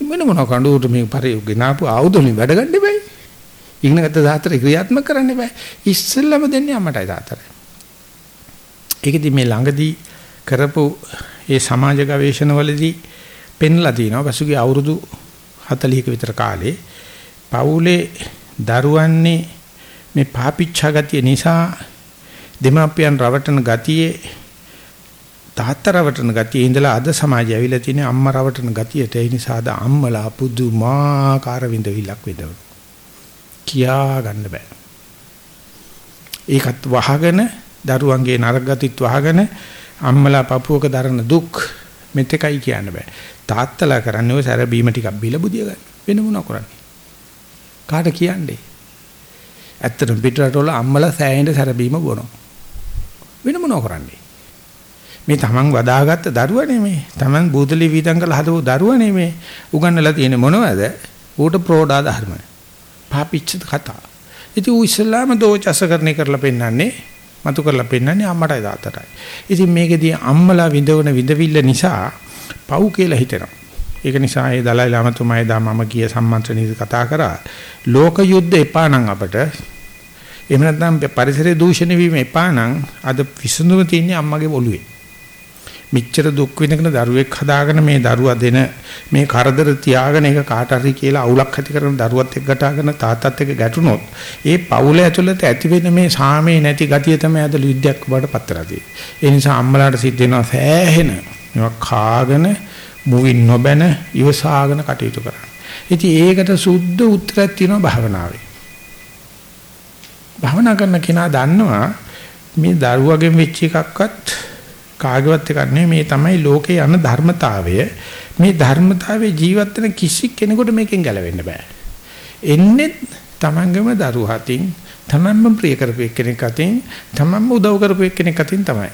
මෙන්න මොන කඬුවට මේ පරි ගෙනාපු ආයුධවලින් වැඩ ගන්න බෑ. ඉගෙන ගත්ත දාතර ක්‍රියාත්මක කරන්න බෑ. ඉස්සෙල්ලම දෙන්නේ අම්මටයි තාත්තටයි. ඒකෙදි මේ ළඟදී කරපු ඒ සමාජ ගවේෂණවලදී පෙන්ලා තිනවා පසුගිය අවුරුදු 40ක විතර කාලේ පවුලේ දරුවන්නේ මේ පාපිච්චා ගතිය නිසා දෙමාපියන් රවටන ගතියේ තාත්තා රවටන ගතියේ ඉඳලා අද සමාජය ඇවිල්ලා තියෙන අම්මා රවටන ගතියට. ඒ නිසා අද අම්මලා පුදුමාකාර විඳවිලක් විඳවන කියා ගන්න බෑ. ඒකත් වහගෙන දරුවන්ගේ නරක ගතිත් වහගෙන අම්මලා පපුවක දරන දුක් මෙතෙකයි කියන්න බෑ. තාත්තලා කරන්නේ ඔය සැර බීම ටිකක් බිල බුදිය ගන්න. වෙන මොනව කරන්නේ? කාට කියන්නේ? ඇත්තටම පිටරටවල අම්මලා සෑහෙන සැර බීම බොනවා. වෙන මොනව කරන්නේ? මේ Taman වදාගත්ත දරුවනේ මේ. Taman බූදලි වීදම් කරලා හදපු දරුවනේ මේ. උගන්නලා තියෙන මොනවද? ඌට ප්‍රෝඩා ධර්ම. පාපිච්ච කතා. ඉතින් ඌ ඉස්ලාම දෝචසකරණේ කරලා පෙන්නන්නේ මතු කරලා පෙන්නන්නේ අම්මටයි තාත්තටයි. ඉතින් මේකෙදී අම්මලා විඳවන විඳවිල්ල නිසා පව් කියලා හිතෙනවා. ඒක නිසා ඒ දලයි ලාමතුමා එදා මම ගිය සම්මන්ත්‍රණයේදී කතා කරා ලෝක යුද්ධ එපා නම් අපට එහෙම නැත්නම් පරිසරයේ දූෂණය වීම එපා නම් අද විසඳුම තියෙන්නේ අම්මගේ ඔළුවේ. මෙච්චර දුක් විඳගෙන දරුවෙක් හදාගෙන මේ දරුවා දෙන මේ කරදර තියාගෙන ඒක කාට හරි කියලා අවුලක් ඇති කරන දරුවත් එක්ක ගටාගෙන තාත්තත් එක්ක ගැටුනොත් ඒ පවුල ඇතුළත ඇති වෙන මේ සාමේ නැති ගතිය තමයි අද යුද්ධයක් බවට පත් වෙලා තියෙන්නේ. ඒ නිසා අම්මලාට සිද්ධ වෙනවා සෑහෙන මේවා කාගෙන මුවින් නොබැන ඉවසාගෙන කටයුතු කරන්න. ඉතින් ඒකට සුද්ධ උත්තරයක් තියෙනවා භාවනාවේ. භාවනා කරන කෙනා දන්නවා මේ දරුවගෙන් වෙච්ච එකක්වත් කාගේවත් එකක් නෙමෙයි මේ තමයි ලෝකේ යන ධර්මතාවය. මේ ධර්මතාවයේ ජීවත් වෙන කිසි කෙනෙකුට මේකෙන් ගැලවෙන්න බෑ. එන්නේ තමන්ගේම දරුවා අතින් තමන්ම ප්‍රිය කරපු එක්කෙනෙක් අතින් තමන්ම උදව් කරපු එක්කෙනෙක් අතින් තමයි.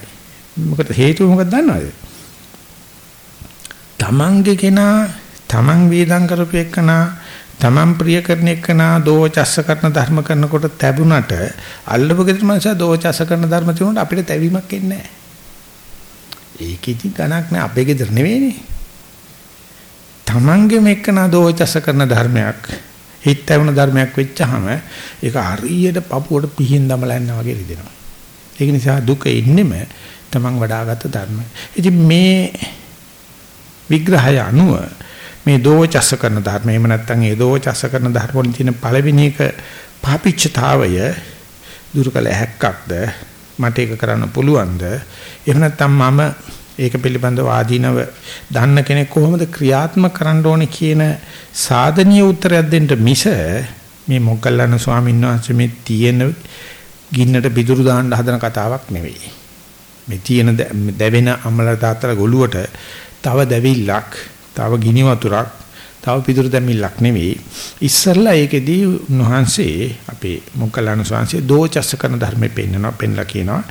මොකද හේතුව මොකක්ද දන්නවද? තමන්ගේ කෙනා තමන් වේදම් කරපු එක්කනා තමන් ප්‍රිය කරන එක්කනා දෝචස්ස කරන ධර්ම කරනකොට තැබුණට අල්ලපු ගෙදර මනස දෝචස්ස කරන ධර්ම තියුණාට අපිට තැවීමක් එන්නේ නැහැ. ඒකෙදි ගණක් නෑ අපේ ගෙදර නෙවෙයිනේ. Tamange මෙක්කන දෝචස කරන ධර්මයක් හිත ඇවුන ධර්මයක් වෙච්චාම ඒක හරියට පපුවට පිහින් දමලා යනවා වගේ රිදෙනවා. ඒක නිසා දුක ඉන්නෙම Taman වඩාගත් ධර්ම. ඉතින් මේ විග්‍රහය අනුව මේ දෝචස කරන ධර්ම එහෙම නැත්නම් ඒ දෝචස කරන ධර්ම වලින් තියෙන පළවෙනි එක පාපිච්චතාවය දුරු කළ හැක්කක්ද මට ඒක කරන්න පුළුවන්ද එහෙම නැත්නම් මම ඒක පිළිබඳව ආදීනව දන්න කෙනෙක් කොහොමද ක්‍රියාත්මක කරන්න ඕනේ කියන සාධනීය උත්තරයක් දෙන්න මිස මේ මොග්ගල්ලාන ස්වාමීන් වහන්සේ මේ තියෙන ගින්නට පිටුරු දාන්න හදන කතාවක් නෙවෙයි. මේ තියෙන දැවෙන අමල තාත්තලා ගොළුවට තව දැවිල්ලක්, තව ගිනි වතුරක්, තව පිටුරු දැමිල්ලක් නෙවෙයි. ඉස්සල්ලා ඒකෙදී උන්වහන්සේ අපේ මොග්ගල්ලාන ස්වාමීන් දෝචස්ස කරන ධර්මෙ පෙන්නනවා, පෙන්ලා කියනවා.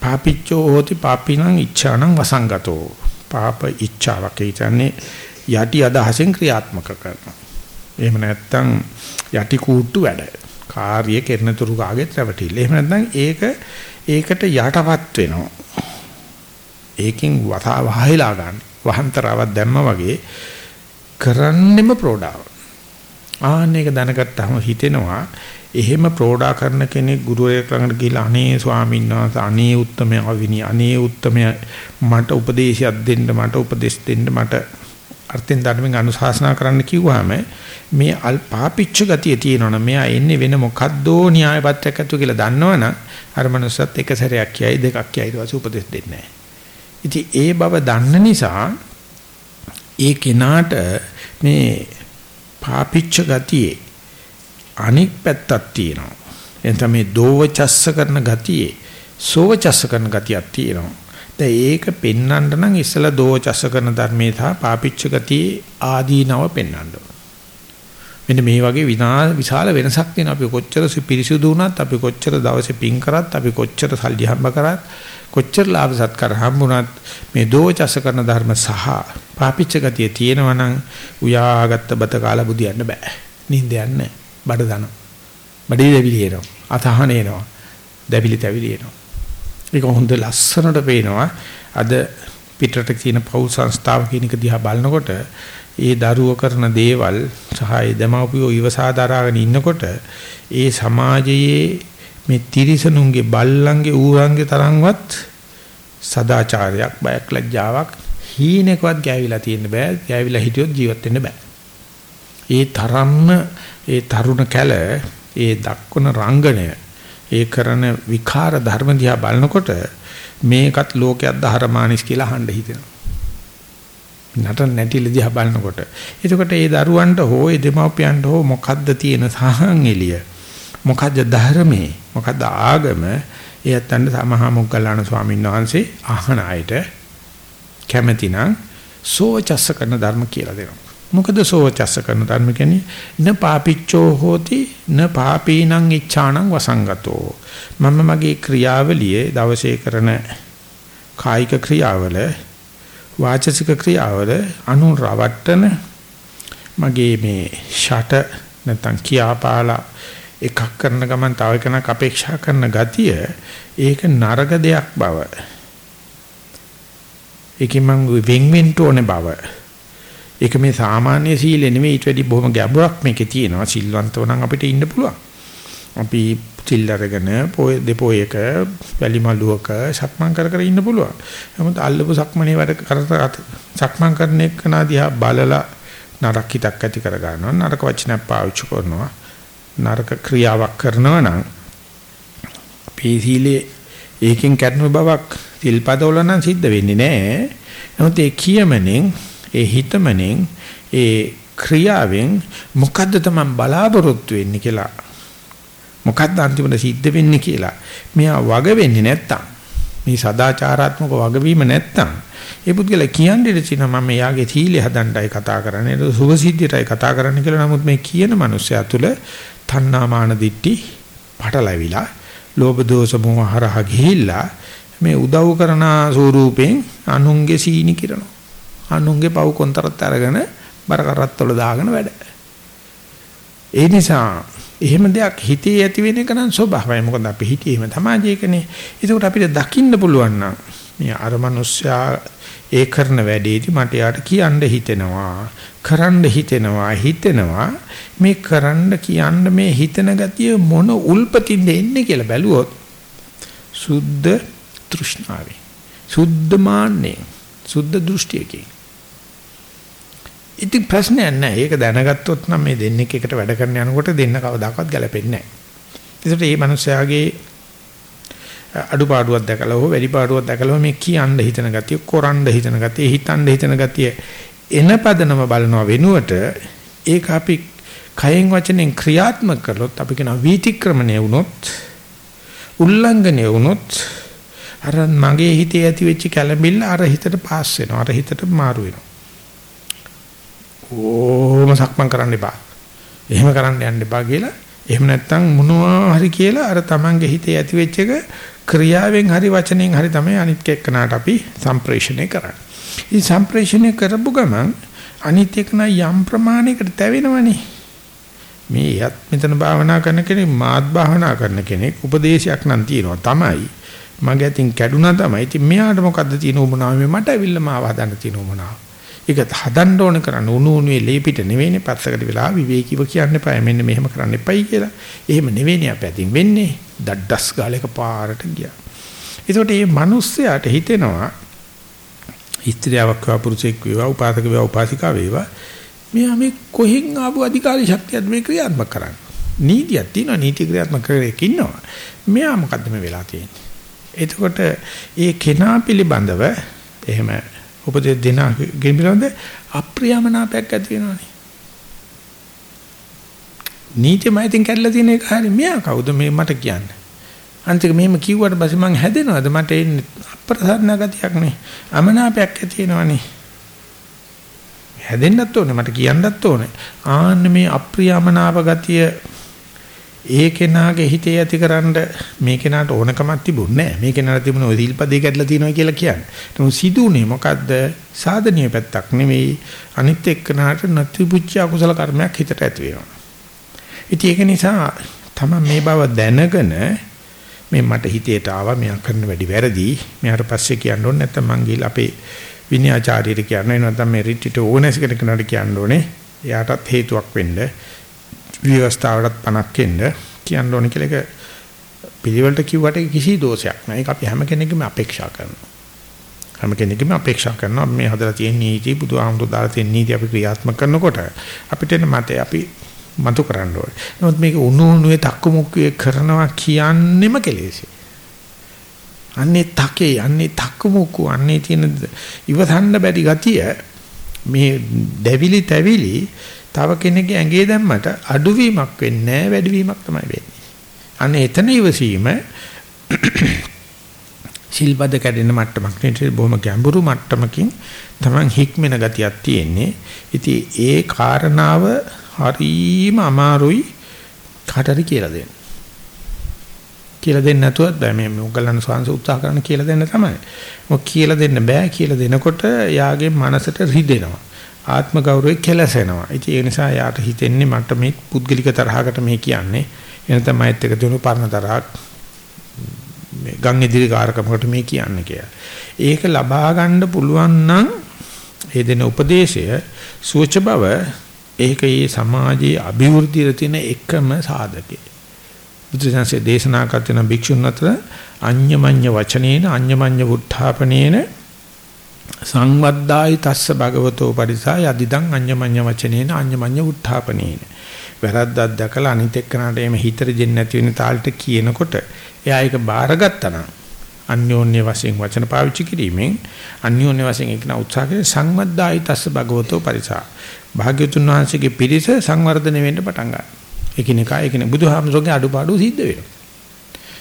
පාපිච්චෝ හෝති පාපිනං ඉච්ඡානං වසංගතෝ. පාප ඉච්ඡාවක් කියන්නේ යටි අදහසෙන් ක්‍රියාත්මක කරනවා. එහෙම නැත්නම් යටි කූට්ටු වැඩ. කාර්ය කරන තුරු කාගෙත් රැවටිල්ල. එහෙම නැත්නම් ඒක ඒකට යටපත් වෙනවා. ඒකෙන් වතා වහලා ගන්න. වහන්තරාවක් දැම්ම වගේ කරන්නෙම ප්‍රෝඩාව ආන්න ඒක දැනගත්තාම හිතෙනවා එහෙම ප්‍රෝඩා කරන කෙනෙක් ගුරුවරයෙක් ළඟට ගිහිල්ලා අනේ ස්වාමීන් වහන්සේ අනේ උත්තමය අවිනි අනේ උත්තමය මට උපදේශයක් දෙන්න මට උපදෙස් දෙන්න මට අර්ථෙන් ධර්මෙන් අනුශාසනා කරන්න කිව්වහම මේ අල්පාපිච්ච ගතිය තියෙනවනේ මෙයා එන්නේ වෙන මොකද්දෝ න්‍යාය පත්‍රයක් අතු කියලා දන්නවනම් අර මනුස්සත් එක සැරයක් කියයි දෙකක් කියයි ඊට පස්සේ උපදෙස් දෙන්නේ නැහැ. ඉතින් ඒ බව දන්න නිසා ඒ කෙනාට මේ පාපිච්ච ගතියේ අනික් පැත්තක් තියෙනවා. එතන මේ දෝවචස්ස කරන ගතියේ සෝවචස්ස කරන ගතියක් තියෙනවා. දැන් ඒක පෙන්වන්න නම් ඉස්සලා දෝවචස්ස කරන ධර්මයේ සහ පාපිච්ච ගතියේ ආදීනව පෙන්වන්න මෙන්න මේ වගේ විශාල වෙනසක් තියෙනවා. අපි කොච්චර පිරිසුදු වුණත්, අපි කොච්චර දවසේ පින් කරත්, අපි කොච්චර සල්ලි හම්බ කරත්, කොච්චර ලාභ සත්කාර හම්බුණත් මේ දෝවචස්ස කරන ධර්ම සහ පාපිච්ච ගතිය තියෙනවා නම් උයාගත්ත බත කාලා බුදියන්න බෑ. නිින්ද යන්නේ බඩ දන. බඩේ දැවිලි එනවා. අතහන එනවා. දැවිලි තැවිලි එනවා. ඒක හොඳ ලස්සනට පේනවා. අද පිටරට තියෙන පෞල් සංස්ථාව කියන එක දිහා බලනකොට ඒ දරුවෝ කරන දේවල් සහ ඒ දමව්පියෝ ඉවසා දරාගෙන ඉන්නකොට ඒ සමාජයේ මේ තිරිසනුන්ගේ බල්ලන්ගේ ඌරන්ගේ තරම්වත් සදාචාරයක් බයක් ලැජ්ජාවක් හීනෙකවත් ගෑවිලා තියෙන්න බෑ ගෑවිලා හිටියොත් ජීවත් වෙන්න බෑ ඒ තරම්ම ඒ තරුණ කැල ඒ දක්වන රංගනය ඒ කරන විකාර ධර්ම දිහා බලනකොට මේකත් ලෝකයක් දහරමානිස් කියලා අහන්න හිතෙනවා. නටන නැටිල දිහා බලනකොට. එතකොට ඒ දරුවන්ට හෝ ඒ දෙමව්පියන්ට හෝ මොකද්ද තියෙන සහන් එළිය? මොකද්ද ධර්මයේ? මොකද්ද ආගම? එයත් අන්න සමහා මොග්ගල්ලාන ස්වාමීන් වහන්සේ අහන අයට කැමැතිනම් සෝචස්ස කරන ධර්ම කියලා දෙනවා. මොකද සෝචස්ස කරන ධර්ම කියන්නේ න පාපිච්චෝ හෝති න පාපීනං ඉච්ඡානං වසංගතෝ මම මගේ ක්‍රියාවලියේ දවසේ කරන කායික ක්‍රියාවල වාචසික ක්‍රියාවල අනුරවට්ටන මගේ මේ ෂට නැත්නම් කියාපාලා එකක් කරන ගමන් තව එකක් අපේක්ෂා කරන ගතිය ඒක නරක දෙයක් බව ඒකෙන් මම වෙන් වෙන්න ඕනේ බව ඒක මේ සාමාන්‍ය සීලෙ නෙමෙයි ඊට වැඩි බොහොම ගැඹුරක් මේකේ තියෙනවා. සිල්වන්තව නම් අපිට ඉන්න පුළුවන්. අපි තිල් අරගෙන පොය දෙපොයක වැලිමලුවක සක්මන් කර කර ඉන්න පුළුවන්. නමුත් අල්ලපු සක්මනේ වැඩ කර සක්මන් කරන එක නාදියා බලලා නරක හිතක් ඇති කර ගන්නවා. නරක වචනයක් පාවිච්චි කරනවා. නරක ක්‍රියාවක් කරනවා නම් අපේ සීලේ ඒකෙන් කැඩෙන බවක් තිල්පදවල නම් සිද්ධ වෙන්නේ නැහැ. නමුත් ඒ කියමනෙන් ඒ හිතමනෙන් ඒ ක්‍රියාවෙන් මොකද්ද තමයි බලාපොරොත්තු වෙන්නේ කියලා? මොකද්ද අන්තිමට සිද්ධ වෙන්නේ කියලා? මෙයා වග වෙන්නේ නැත්තම් මේ සදාචාරාත්මක වගවීම නැත්තම් ඒ පුද්ගලයා කියන්නේ ඉතින් මම යාගේ තීලය හදන්නයි කතා කරන්නේ ඒක සුභසිද්ධියටයි කතා කරන්න කියලා. නමුත් මේ කියන මනුස්සයා තුල තණ්හාමාන දිට්ටි පටලැවිලා ලෝභ දෝෂ මොහ හරහා ගිහිල්ලා මේ උදව් කරන ස්වරූපෙන් අනුන්ගේ සීනි කිරනවා අනුන්ගේ පව් කොන්තරත් අරගෙන බර කරත් වල දාගෙන වැඩ ඒ නිසා එහෙම දෙයක් හිතේ ඇති වෙන එක නම් ස්වභාවයි. මොකද අපි හිතේ එහෙම සමාජයකනේ. ඒකට අපිට දකින්න පුළුවන් නම් මේ අර මිනිස්සයා ඒ කරන වැඩේදී මට යාට කියන්න හිතෙනවා. කරන්න හිතෙනවා. හිතෙනවා මේ කරන්න කියන්න මේ හිතන ගතිය මොන උල්පතින්ද එන්නේ කියලා බැලුවොත් සුද්ධ තෘෂ්ණාවේ. සුද්ධ මාන්නේ. සුද්ධ දෘෂ්ටියකින්. ඉතින් ප්‍රශ්නයක් නැහැ. ඒක දැනගත්තොත් නම් මේ දෙන්නේ එකට වැඩ කරන යනකොට දෙන්න කවදාකවත් ගැලපෙන්නේ නැහැ. ඒකට මේ මිනිස්යාගේ අඩුපාඩුවක් දැකලා හෝ වැඩිපාඩුවක් දැකලා මේ කියන්න හිතන ගතිය, කොරන්න හිතන ගතිය, හිතන්න හිතන ගතිය එන පදනම බලනවා වෙනුවට ඒක අපි කයෙන් වචනෙන් ක්‍රියාත්මක කළොත් අපි කියන වීතික්‍රමණය වුණොත් උල්ලංඝනය වුණොත් අර මගේ හිතේ ඇති වෙච්ච කැළඹිල්ල අර හිතට පාස් වෙනවා. අර හිතට මාරු වෙනවා. ඕම සක්මන් කරන්න එපා. එහෙම කරන්න යන්න එපා කියලා. එහෙම නැත්නම් මොනවා හරි කියලා අර Tamange හිතේ ඇති වෙච්ච එක ක්‍රියාවෙන් හරි වචනෙන් හරි තමයි අනිත් එක්කනට අපි සම්ප්‍රේෂණය කරන්නේ. ඉතින් සම්ප්‍රේෂණය කරපු ගමන් අනිත් එක්කන යම් ප්‍රමාණයකට තැවෙනවනේ. මේ යත් මෙතන භාවනා කරන කෙනෙක් මාත් භාවනා කරන කෙනෙක් උපදේශයක් නම් තියෙනවා තමයි. මගේ අතින් කැඩුනා තමයි. ඉතින් මෙයාට මොකද්ද තියෙන උමනාව මට ඇවිල්ලා මාව හදන්න තියෙන උමනාව. ඒක හදන්න ඕන කරන්න උණු උණුවේ ලේපිට නෙවෙයිනේ පැත්තකට වෙලා විවේකීව කියන්න එපා. මෙන්න මෙහෙම කරන්න එපයි කියලා. එහෙම නෙවෙයිනේ අපැතින් වෙන්නේ. දඩඩස් ගාලයක පාරට ගියා. ඒකට මේ මිනිස්සයාට හිතෙනවා ස්ත්‍රියක් වේවා පුරුෂයෙක් වේවා උපාසක වේවා උපාසිකා වේවා මෙයා මේ කොහෙන් ආපු අධිකාරී ශක්තියද මේ ක්‍රියාත්මක කරන්නේ. නීතියක් තියෙනවා නීති ක්‍රියාත්මක කරේක ඉන්නවා. මෙයා මොකද්ද මේ වෙලා තියෙන්නේ? එතකොට ඒ කෙනා පිළිබඳව එහෙම උපදෙස් දෙන ගෙමිරඳ අප්‍රියමනාපයක් ඇති වෙනවනේ. නීතිමයතින් කැඩලා තියෙන එක හරි මෙයා කවුද මේ මට කියන්නේ. අන්තික මෙහෙම කිව්වට පස්සේ මං හැදෙනවද මට එන්නේ අප්‍රසන්න ගතියක් නේ. අමනාපයක් ඇති වෙනවනේ. හැදෙන්නත් ඕනේ මට කියන්නත් ඕනේ. ආන්න මේ අප්‍රියමනාප ගතිය ඒ කෙනාගේ හිතේ ඇතිකරන මේ කෙනාට ඕනකමක් තිබුණේ නැහැ. මේ කෙනාට තිබුණ ඔය සිල්පදේ කැඩලා තියෙනවා කියලා කියන්නේ. නමුත් සිදුුනේ මොකද්ද? සාධනීය පැත්තක් නෙවෙයි. අනිත් එක්කනාට නැතිපුච්ච අකුසල කර්මයක් හිතට ඇති වෙනවා. ඉතින් ඒක නිසා තමයි මේ බව දැනගෙන මේ මට හිතේට ආවා මෙයා කරන වැඩි වැරදි. මෙයාට පස්සේ කියන්න ඕනේ නැත්නම් මං ගිහලා අපේ විනයාචාර්යයට කියන්න නැත්නම් මේ රිට්ටිට ඕනෑස් කෙනෙකුට කියන්න ඕනේ. එයාටත් හේතුවක් වෙන්න විවස්ථාවටත් පණක් එන්න කියන්න ඕනේ කියලා ඒක පිළිවෙලට කිව්වට කිසි දෝෂයක් නැහැ. ඒක අපි හැම කෙනෙක්ගේම අපේක්ෂා කරනවා. හැම කෙනෙක්ගේම අපේක්ෂා කරනවා මේ හදලා තියෙන නීති බුදුහාමුදුරු දාලා තියෙන නීති අපි ක්‍රියාත්මක කරනකොට අපිට එන මතය අපි මතු කරන්න ඕනේ. නමුත් මේක උණු උණුවේ තක්කමුක්කේ කරනවා කියන්නෙම කෙලෙසි. අන්නේ තකේ අන්නේ තක්කමුක්කු අන්නේ තියෙන ඉවසන්න බැරි ගතිය මේ දැවිලි තැවිලි තව කෙනෙක්ගේ ඇඟේ දැම්මට අඩුවීමක් වෙන්නේ නැහැ වැඩිවීමක් තමයි වෙන්නේ. අන්න එතන ඉවසීම සිල්පද කැඩෙන මට්ටමක් නෙවෙයි බොහොම ගැඹුරු මට්ටමකින් Taman හික්මෙන ගතියක් තියෙන්නේ. ඉතින් ඒ කාරණාව හරීම අමාරුයි කාටරි කියලා දෙන්න. කියලා දෙන්න නැතුවත් බෑ මේ මොග්ගලන් ස්වාංශ උත්සාහ කරන කියලා දෙන්න තමයි. මොක කියලා දෙන්න බෑ කියලා දෙනකොට යාගේ මනසට රිදෙනවා. ආත්ම ගෞරවය කෙලසෙනවා. ඉතින් ඒ නිසා යාට හිතෙන්නේ මට මේ පුද්ගලික තරහකට මේ කියන්නේ. එනතම මයිත් එක දුණු පරණ තරහක් මේ ගම් ඉදිරි කාර්කමකට මේ කියන්නේ කියලා. ඒක ලබා ගන්න පුළුවන් නම් ඒ දෙන උපදේශය සුවච බව ඒක ඒ සමාජයේ අභිවෘද්ධියට තියෙන එකම සාධකය. බුදුසසුනේ දේශනා කරන භික්ෂුන් අතර අඤ්ඤමඤ්ඤ වචනේන අඤ්ඤමඤ්ඤ වුත්ථාපනේන සංවද්දායි තස්ස භගවතෝ පරිසා යදිදං අඤ්ඤමඤ්ඤ වචනේන අඤ්ඤමඤ්ඤ වුත්ථාපනේන වැරද්දක් දැකලා අනිත් එක්කනට එimhe හිතට දෙන්නේ නැති වෙන තාලට කියනකොට එයා ඒක බාරගත්තා නම් අන්‍යෝන්‍ය වශයෙන් වචන පාවිච්චි කිරීමෙන් අන්‍යෝන්‍ය වශයෙන් එකිනෙක උත්සාහ කරන සංවද්දායි තස්ස භගවතෝ පරිසා. භාග්‍යතුන් වහන්සේගේ පිරිස සංවර්ධනය වෙන්න පටන් ගන්නවා. එකිනෙකා එකිනෙක බුදුහාමුදුරගේ අඩුපාඩු සිද්ධ වෙනවා.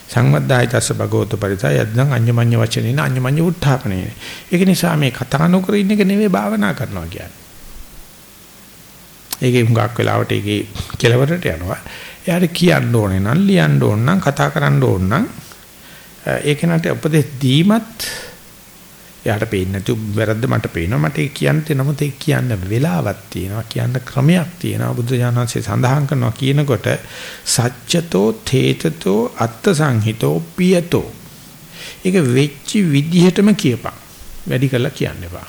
සංවද්දායි තස්ස භගවතෝ පරිසා යද්දං අඤ්ඤමඤ්ඤ වචනේන අඤ්ඤමඤ්ඤ උත්ථාපනේන. ඒක නිසා මේ කතා නොකර ඉන්න එක නෙවෙයි භාවනා කරනවා කියන්නේ. ඒකේ හුඟක් වෙලාවට ඒකේ කෙලවරට යනවා. එයාට කියන්න ඕනේ නම් ලියන්න ඕන නම් කතා කරන්න ඕන නම් ඒක නට උපදෙස් දීමත් එයාට පේන්නේ නැතු. වැරද්ද මට පේනවා. මට ඒක කියන්න තියෙන නමුත් ඒක කියන්න වෙලාවක් තියෙනවා කියන්න ක්‍රමයක් තියෙනවා. බුදු දානන්සේ සඳහන් කරනවා කියනකොට සත්‍යතෝ තේතතෝ අත්ත සංහිතෝ පියතෝ. ඒක වෙච්ච විදිහටම කියපන්. වැඩි කරලා කියන්න එපා.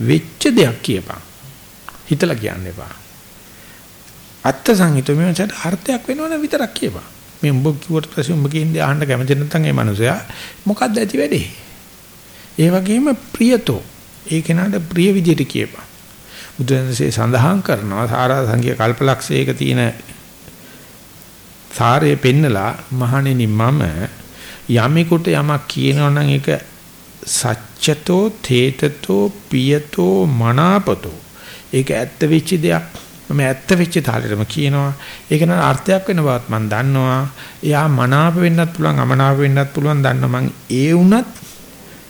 වෙච්ච දෙයක් කියපන්. හිතලා කියන්න එපා. අත්ත සංහිතෝ මේකට අර්ථයක් වෙනවනම් විතරක් කියපන්. මේ උඹ කිව්වට පස්සේ උඹ කියන්නේ අහන්න කැමති නැත්නම් ඒ මනුස්සයා මොකද්ද ඇති වෙන්නේ? ඒ වගේම ප්‍රියතෝ ඒ කෙනාට ප්‍රිය විදියට කියපන්. බුදුන්සේ සඳහන් කරනවා සාරා සංඛ්‍ය කල්පලක්ෂයක තියෙන සාරය පෙන්නලා මහණෙනි මම යමෙකුට යමක් කියනවා නම් ඒක සත්‍යතෝ තේතතෝ පියතෝ මනාපතෝ ඒක ඇත්ත වෙච්ච දෙයක් මම ඇත්ත වෙච්ච තාලෙටම කියනවා. ඒක නන අර්ථයක් වෙන බවත් මම දන්නවා. එයා මනාප වෙන්නත් පුළුවන් අමනාප වෙන්නත් පුළුවන් දන්නවා මං ඒ වුණත්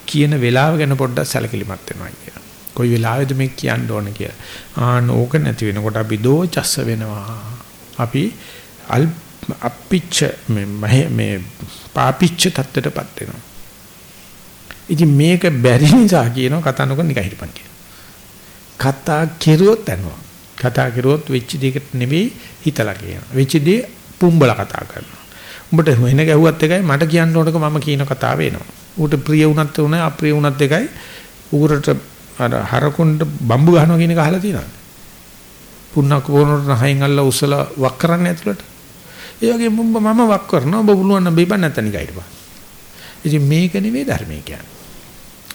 කියන වෙලාව ගැන පොඩ්ඩක් සැලකිලිමත් වෙනවා කියලා. කොයි වෙලාවෙද මේ කියන්න ඕන කියලා. ආන ඕක නැති වෙනකොට අපි දෝචස්ස වෙනවා. අපි අල් අපිච්ච මේ මේ පාපිච්ච තත්ත්වයටපත් වෙනවා. ඉතින් මේක බැරි නිසා කියනවා කතා නොකර නිකන් හිටපන් කියලා. කතා කෙරුවොත් යනවා. කතා කරුවොත් වෙච්ච දෙයකට නෙවෙයි හිතලා කියනවා. වෙච්ච දේ පුම්බලා කතා කරනවා. උඹට වෙන ගැහුවත් එකයි මට කියන්න ඕනක මම කියන කතාව එනවා. ඌට ප්‍රිය වුණත් උනේ අප්‍රිය වුණත් එකයි ඌරට අර හරකුන්ට බම්බු ගහනවා කියන එක අහලා තියෙනවද? පුන්නක් වුණොත් නහයෙන් අල්ල උසලා වක් කරන්න ඇතුළට. ඒ වගේ මුඹ මම වක් කරනවා ඔබ පුළුවන් නම් බීපන් නැත්නම් නිකන් හිටපන්. ඉතින් මේක නෙවෙයි ධර්මය කියන්නේ.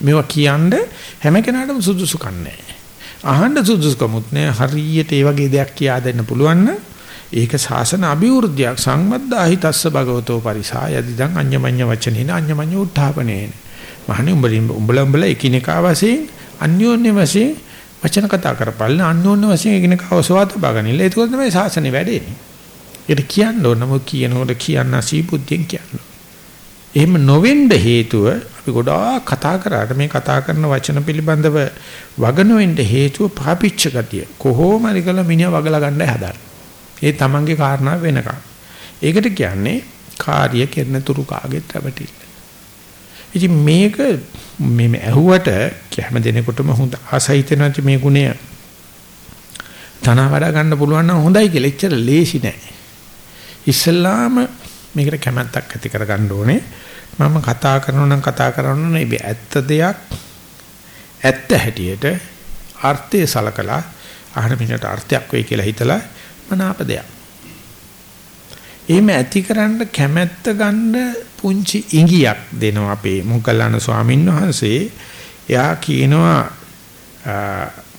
මේවා කියන්නේ හැම කෙනාටම සුදුසුකම් නැහැ. අහන්න සුදුසුකමුත් නෑ. හරියට ඒ වගේ දෙයක් කියා දෙන්න පුළුවන් නම් ඒක ශාසන අභිවෘද්ධියක්. සංවද්දාහි තස්ස භගවතෝ පරිසා යදිදං අඤ්ඤමඤ්ඤ වචනේන අඤ්ඤමඤ්ඤ උත්ථාපනේන මහණි උඹලින් උඹලා උඹලා එකිනෙකා වශයෙන් අන්‍යෝන්‍ය වශයෙන් වචන කතා කරපල්ලා අන්‍යෝන්‍ය වශයෙන් එකිනෙකා ඔසවාත බගනින්න ඒක තමයි ශාසනේ වැඩේනේ ඒක කියන්න ඕන නමුත් කියනකොට කියන්න සීබුද්ධියෙන් කියන්න එහෙම නොවෙන්න හේතුව අපි ගොඩාක් කතා කරාට මේ කතා කරන වචන පිළිබඳව වග නොවෙන්න හේතුව පාපිච්ච ගතිය. කොහොම හරි කළ මිනිහා වගලා ගන්නයි හදන්නේ. ඒ තමන්ගේ කාරණා වෙනකම්. ඒකට කියන්නේ කාර්ය කෙරෙන තුරු කාගෙත් රැවටිල්ල. ඉතින් මේක මේ ඇහුවට හැම දිනෙකටම හොඳ ආසයිත නැති මේ ගුණය තන වඩා ගන්න පුළුවන් නම් හොඳයි කියලා එච්චර ලේසි නෑ. ඉස්ලාම මේකට කැමැත්තක් ඇති කරගන්න ඕනේ. මම කතා කරනවා නම් කතා කරනවා නම් මේ ඇත්ත දෙයක් ඇත්ත හැටියට අර්ථය සලකලා අහන මිනිහට අර්ථයක් වෙයි කියලා හිතලා මනාප දෙයක්. එහෙම ඇතිකරන්න කැමැත්ත ගන්න පුංචි ඉඟියක් දෙනවා අපේ මොග්ගල්ලාන ස්වාමීන් වහන්සේ. එයා කියනවා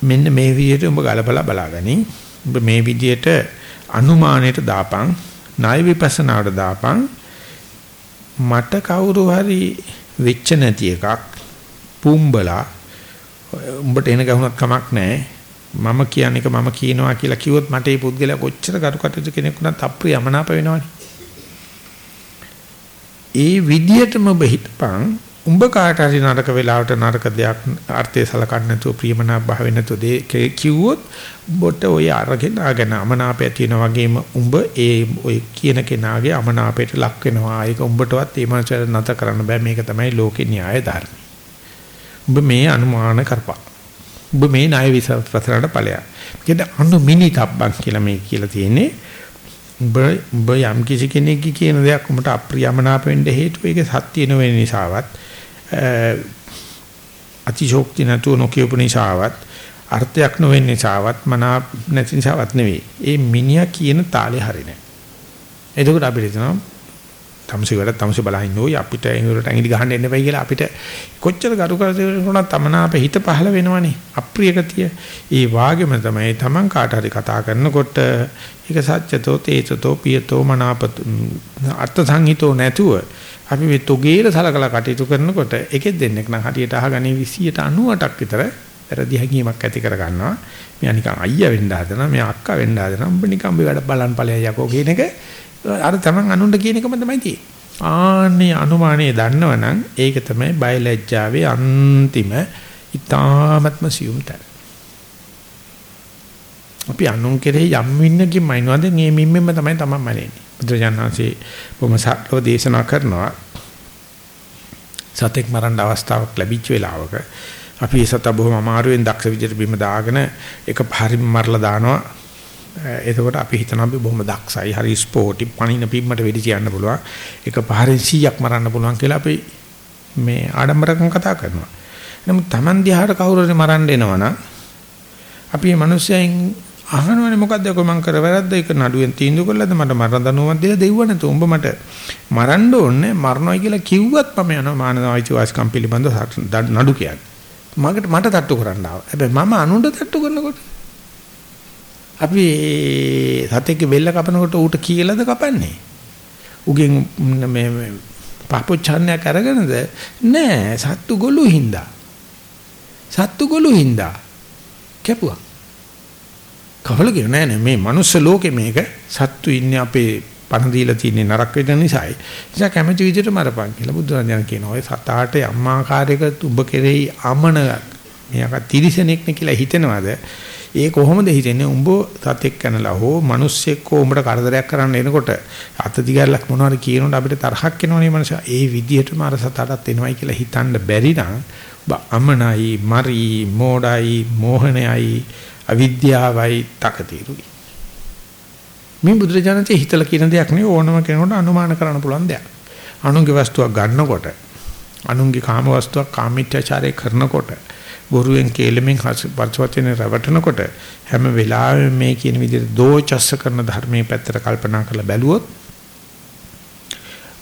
මෙන්න මේ විදිහට උඹ ගලපලා බලාගනි. උඹ මේ විදිහට අනුමානයට දාපන්, ණය විපස්සනාවට දාපන්. මට කවුරු හරි වෙච්ච නැති එකක් පුම්බලා උඹට එන ගහුණක් කමක් නැහැ. මම කියන එක මම කියනවා කියලා කිව්වොත් මට මේ පුද්ගලයා කොච්චර කරුකටද කෙනෙක් වුණත් අප්‍රියමනාප වෙනවනේ. ඒ විදියටම ඔබ හිතපන් උඹ කාට හරි නරක වෙලාවට නරක දෙයක් අර්ථය සලකන්නේ නැතුව ප්‍රියමනාප භාවෙ නැතුව දෙ කිව්වොත් උඹට ඔය අරගෙන ආගෙන අමනාපය තියෙන වගේම උඹ ඒ ඔය කියන කෙනාගේ අමනාපයට ලක් වෙනවා. ඒක උඹටවත් ඒ මනසට නැත කරන්න බෑ. මේක තමයි ලෝකේ න්‍යාය ධර්ම. උඹ මේ අනුමාන කරපන්. උඹ මේ ණය විශ්වාසයට ඵලයක්. කියන අනු මිනි තබ්බන් කියලා මේ කියලා තියෙන්නේ. උඹ උඹ යම් කිසි කෙනෙක්ගේ කියන දෙයක් උඹට අප්‍රියමනාප වෙන්න හේතුව ඒක සත්‍ය නොවන නිසාවත් අතිශෝක්ති නැතුව නොකියපු නිසාවත් අර්ථයක් නොවෙන නිසාවත් මනා නැති නිසාවත් නෙවෙයි. ඒ මිනිහා කියන තාලේ හරිනේ. එතකොට අපිට හිතනවා තමසි වල තමසි බලහින්න ඕයි අපිට ඒකට ඇඟිලි ගහන්න එන්න බෑ කියලා අපිට කොච්චර ගරු කරලා තමනාප හිත පහළ වෙනවනේ අප්‍රිය ගතිය. ඒ වාගෙම තමයි Taman කාට හරි කතා කරනකොට ඒක සත්‍යතෝ තේසතෝ පියතෝ මනාපත අර්ථ සංහිතෝ නැතුව අපි මේ තොගේල සලකලා කටයුතු කරනකොට එකෙක් දෙන්නෙක් නම් හරියට අහගන්නේ 90ටක් විතර වැරදි හැඟීමක් ඇති කර ගන්නවා. මෙයා නිකන් අයියා වෙන්න හදනවා, මෙයා අක්කා වෙන්න හදනවා. උඹ නිකන් මේ වැඩ බලන් ඵලයන් යකෝ කියන එක අර තමන් අනුන්ට කියන එකම තමයි තියෙන්නේ. ආන්නේ අනුමානයේ දන්නවනම් ඒක තමයි බයලජ්ජාවේ අන්තිම ඊ타ත්ම සියුම්තර. අපි අනුන් කෙරෙහි යම් වින්නකින් මයින්වද මේ මිම්මෙම තමයි තමන් මැරෙන්නේ. බුදුරජාණන්සේ බොහොම සත්‍යව දේශනා කරනවා. සතෙක් මරන්න අවස්ථාවක් ලැබිච්ච වෙලාවක අපි සත බොහොම අමාරුවෙන් දක්ෂ විදිහට බිම දාගෙන එක පරිම මරලා දානවා එතකොට අපි හිතනවා අපි බොහොම දක්ෂයි. හරි ස්පෝටි පණින පිම්මට වෙඩි තියන්න පුළුවන්. එක පහරෙන් 100ක් මරන්න පුළුවන් කියලා අපි මේ ආඩම්බරකම් කතා කරනවා. නමුත් Taman දිහාට කවුරු හරි මරන්න එනවනම් අපි මේ මිනිස්යන් අහනවනේ මොකද්ද කො මං කර වැරද්ද? ඒක නඩුවෙන් තීන්දුව කළාද? මට මරණ දනුවමක් දීලා දෙව්ව නැතු උඹ මට මරන්න ඕනේ මරණයි කියලා කිව්වත් මම යනවා මානව අයිතිවාසිකම් පිළිබඳව නඩු කියන්නේ. මකට මට තට්ටු කරන්න ආවා. හැබැයි මම අනුන්ට තට්ටු කරනකොට අපි සතෙක්ගේ බෙල්ල කපනකොට ඌට කියලාද කපන්නේ? උගෙන් මේ පාපොච්චාරණයක් අරගෙනද? නෑ සත්තු ගොළු හින්දා. සත්තු ගොළු හින්දා කැපුවා. කවල කියන නෑ නෑ මේ මනුස්ස ලෝකෙ මේක සත්තු ඉන්නේ අපේ පණ දීලා තියෙන නරක වෙන නිසායි. නිසා කැමැති විදිහට මරපන් කියලා බුදුරජාණන් කියනවා. ඔය සතාට අම්මාකාරයක උඹ කෙරෙහි අමන මෙයාක තිරිසනෙක් නේ කියලා හිතනවාද? ඒ කොහොමද හිතෙන්නේ උඹ සතෙක් කනලා හෝ මිනිස්සෙක් හෝ උඹට කරදරයක් කරන්න එනකොට අත දිගල්ලක් මොනවාරි කියනකොට අපිට තරහක් එනවනේ මනස. ඒ විදිහටම අර සතටත් එනවයි කියලා හිතන්න බැරි නම් ඔබ අමනයි, මරි, මෝඩයි, මෝහණයයි, අවිද්‍යාවයි, තකතිරුයි. මේ බුදුරජාණන්සේ හිතලා කියන දෙයක් නෙවෙයි ඕනම කෙනෙකුට අනුමාන කරන්න පුළුවන් දෙයක්. අනුන්ගේ වස්තුවක් ගන්නකොට, අනුන්ගේ කාම වස්තුවක් කාමීත්‍යචාරය කරනකොට බොරුවෙන් කේලමෙන් වචවචන රවටනකොට හැම වෙලාවෙම මේ කියන විදිහට දෝචස්ස කරන ධර්මයේ පැත්තට කල්පනා කරලා බැලුවොත්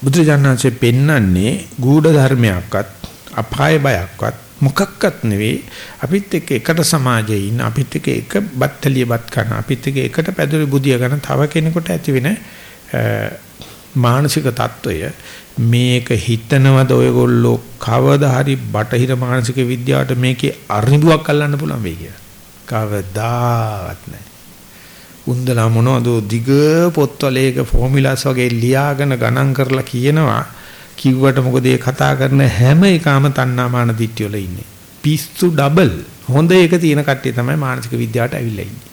බුදුජානනාංශයෙන් පෙන්වන්නේ ගූඪ ධර්මයක්වත් අපාය බයක්වත් මොකක්වත් නෙවෙයි. අපිත් එක්ක එකට සමාජයේ ඉන්න අපිත් එක්ක එක බත්තලියපත් කරන අපිත් එක්ක එකට පැදුරු බුදිය ගන්න තව කෙනෙකුට ඇති වෙන මානසික తত্ত্বය මේක හිතනවද ඔයගොල්ලෝ කවදා හරි බටහිර මානසික විද්‍යාවට මේකේ අරිඹුවක් අල්ලන්න පුළුවන් වෙයි කියලා. කවදාවත් නැහැ. උන්දලා මොනවද දිග පොත්වලේක ෆෝමියුලාස් වගේ ලියාගෙන ගණන් කරලා කියනවා කිව්වට මොකද ඒ කතා කරන හැම එකම තණ්හාමාන දිට්ඨිය වල ඉන්නේ. පිස්සු ඩබල්. හොඳ එක තියෙන කට්ටිය තමයි මානසික විද්‍යාවට ඇවිල්ලා ඉන්නේ.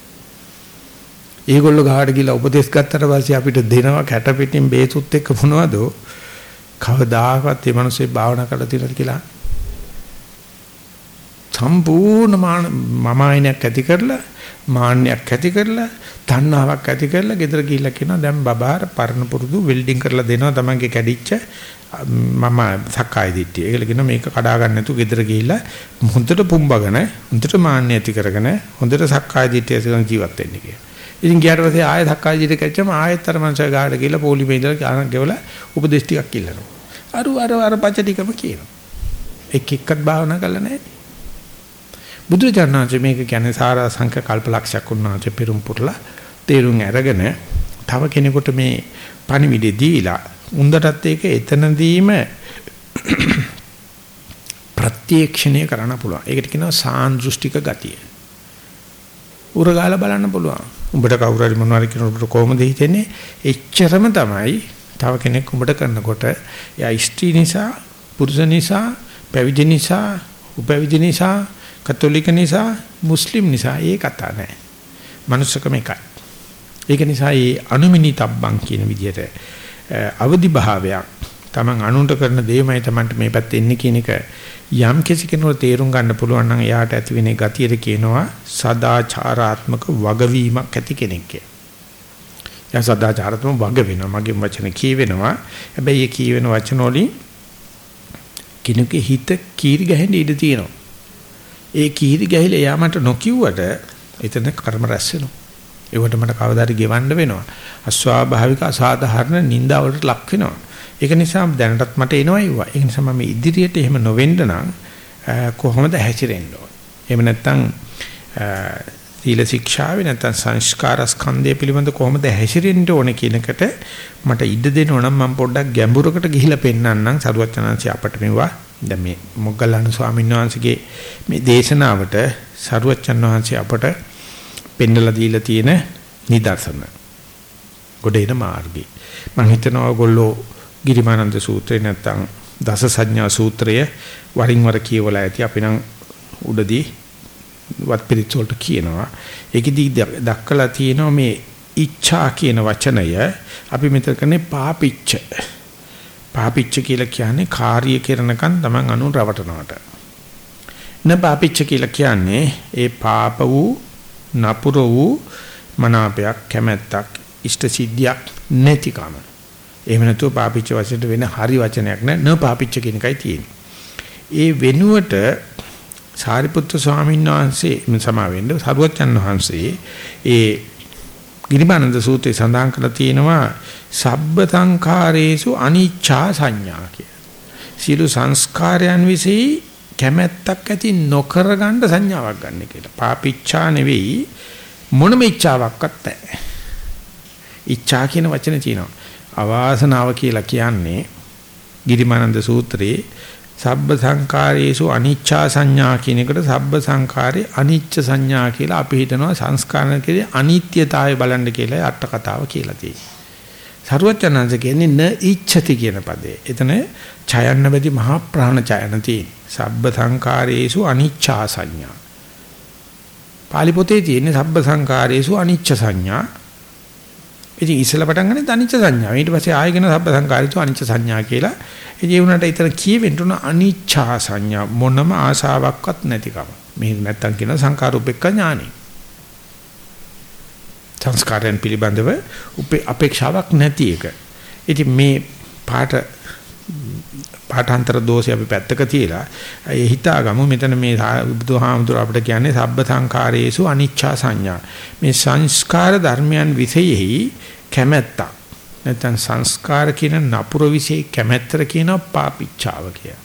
ඒගොල්ලෝ ගහට ගිහලා උපදේශ ගත්තට පස්සේ අපිට දෙනවා කැට පිටින් බේසුත් එක්ක මොනවද කවදාකවත් මේ මිනිස්සේ භාවනා කරලා තියෙනවද කියලා සම්පූර්ණ මම ආයනයක් ඇති කරලා මාන්නයක් ඇති කරලා තණ්හාවක් ඇති කරලා ගෙදර ගිහිල්ලා කියනවා දැන් බබාර පරණ පුරුදු වෙල්ඩින් කරලා දෙනවා තමන්ගේ කැඩිච්ච මම සක්කාය දිට්ඨිය. ඒකල කියනවා මේක කඩා ගන්න නැතුව ගෙදර ගිහිල්ලා හොඳට පුම්බගෙන හොඳට මාන්නය ඇති කරගෙන හොඳට සක්කාය දිට්ඨිය ඇති කරගෙන ජීවත් වෙන්න කියලා. ඉතින් ගියාට පස්සේ ආයෙත් හක්කායි දිට කැච්චම ආයෙත් අර මංසය ගාඩ ගිහලා පොලිමේ ඉඳලා ආන ගෙවලා උපදේශ ටිකක් ඉල්ලනවා. අර අර අර පච ටිකම කියනවා. එක් එක්කත් භාවනා කරලා නැහැ. බුදුරජාණන්සේ මේක කියන්නේ සාරා සංඛ කල්පලක්ෂයක් උන්වහන්සේ පෙරම් පුරලා තේරුම් අරගෙන තව කෙනෙකුට මේ පණිවිඩය දීලා උන්දටත් ඒක එතනදීම ප්‍රත්‍යක්ෂණය කරන්න පුළුවන්. ඒකට කියනවා සාන්දෘෂ්ටික ගතිය. උරගාලා බලන්න පුළුවන්. උඹට කවුරු හරි මොනවාරි කියනකොට කොහොමද හිතෙන්නේ? එච්චරම තමයි තව කෙනෙක් උඹට කරනකොට එයා ස්ත්‍රී නිසා, පුරුෂ නිසා, පැවිදි නිසා, උපැවිදි නිසා, කතෝලික නිසා, මුස්ලිම් නිසා ඒ කතා නැහැ. මනුස්සකම එකයි. ඒක නිසා මේ අනුමිනිතබ්බන් කියන විදිහට අවදි භාවයක් Taman අනුන්ට කරන දේමයි Tamanට මේ පැත්තේ එන්නේ කියන එක යම් කිසි කෙනෙකුට තේරුම් ගන්න පුළුවන් නම් එයාට ඇති වෙන ගතියට කියනවා සදාචාරාත්මක වගවීමක් ඇති කෙනෙක් කියලා. එයා සදාචාරාත්මක වග වෙනවා. මගේ වචන කියවෙනවා. හැබැයි ඒ කියවෙන වචන වලින් කෙනෙකුගේ හිත කීරි ගහෙන්න ඉඩ තියෙනවා. ඒ කීරි ගහිලා එයා මට නොකියුවට එතන කර්ම රැස් වෙනවා. ඒකට මට කවදාද ගෙවන්න වෙනවා. අස්වාභාවික අසාධාරණ නිന്ദාවලට ලක් වෙනවා. ඒක නිසා දැනටත් මට එනවා ඒවා. ඒ නිසා මම ඉදිරියට එහෙම නොවෙන්න නම් කොහොමද හැසිරෙන්න ඕන. එහෙම නැත්නම් සීල ශික්ෂාවේ නැත්නම් සංස්කාර ස්කන්ධය පිළිබඳ කොහොමද හැසිරෙන්න ඕන කියන එකට මට ඉඩ දෙනවා නම් මම පොඩ්ඩක් ගැඹුරකට ගිහිලා පෙන්නන්නම් සරුවචනාංශي අපට මෙවුවා දැන් මේ මොග්ගල්ලාන ස්වාමීන් වහන්සේගේ මේ දේශනාවට සරුවචන් වහන්සේ අපට පෙන්නලා දීලා තියෙන නිදර්ශන. ගොඩේන මාර්ගය. මම හිතනවා ඔයගොල්ලෝ ගිරිමානන්ද සූත්‍රේ නැත්නම් දස සංඥා සූත්‍රය වරින් වර කියවලා ඇති අපි නම් උඩදී වත් පිළිත් වලට කියනවා. ඒකෙදි දක්කලා තියෙනවා මේ ඉච්ඡා කියන වචනය අපි මෙතන කරන්නේ පාපිච්ච. පාපිච්ච කියලා කියන්නේ කාර්ය කරනකන් Taman අනු රවටනවට. න පාපිච්ච කියලා කියන්නේ ඒ පාප වූ නපුර වූ මනාපයක් කැමැත්තක් ඉෂ්ට සිද්ධියක් නැතිකම. එහෙම නැතුව පාපිච්ච වචනට වෙන හරි වචනයක් නෑ න පාපිච්ච කියන එකයි තියෙන්නේ. ඒ වෙනුවට සාරිපුත්‍ර ස්වාමීන් වහන්සේ සමා වෙන්න සරුවච්චන් වහන්සේ ඒ ගිරිමානන්ද සූත්‍රයේ සඳහන් කරලා තියෙනවා සබ්බ සංඛාරේසු අනිච්චා සංඥා කිය. සියලු සංස්කාරයන් વિશે කැමැත්තක් ඇති නොකර ගන්න සංඥාවක් ගන්න කියලා. පාපිච්චා නෙවෙයි මොනම ඉච්ඡාවක්වත් නැහැ. ඉච්ඡා කියන වචනේ තියෙනවා. අවාසනාව කියලා කියන්නේ ගිරිමානන්ද සූත්‍රයේ සබ්බ සංකාරයේසු අනිච්චා සංඥා කියන එකට සබ්බ සංකාරේ අනිච්ච සංඥා කියලා අපි හිතනවා සංස්කාරණ කියන්නේ අනිත්‍යතාවය බලන්න කියලා අට කතාව කියලා තියෙනවා. සරුවචනංශ කියන්නේ න ඉච්ඡති කියන පදේ. එතන ඡයන්න බැදි මහා ප්‍රාණ ඡයන තියෙන. සබ්බ සංකාරයේසු අනිච්චා සංඥා. පාලි පොතේ තියෙන්නේ සබ්බ සංකාරයේසු අනිච්ච සංඥා. ඉතින් ඉස්සලා පටන් ගන්නේ අනිච්ච සංඥා. ඊට පස්සේ ආයෙගෙන සබ්බ සංකාරයේසු අනිච්ච සංඥා කියලා ඒ වුණාට ඊතර කියවෙන්න උන අනිච්ඡා සංඥා මොනම ආසාවක්වත් නැතිකම. මේ නැත්තම් කියන සංකාරූපෙක්ක ඥානෙ. සංස්කාරයන් පිළිබඳව අපේක්ෂාවක් නැති එක. ඉතින් මේ පාට පාඨාන්තර දෝෂය අපි පැත්තක තියලා ඒ හිතාගමු මෙතන මේ බුදුහාමුදුර අපිට කියන්නේ සබ්බ සංඛාරයේසු අනිච්චා සංඥා. මේ සංස්කාර ධර්මයන් විසෙයෙහි කැමැත්තක් නැත්නම් සංස්කාර කියන නපුර વિશે කැමැත්තට කියනවා පාපිච්චාව කියලා.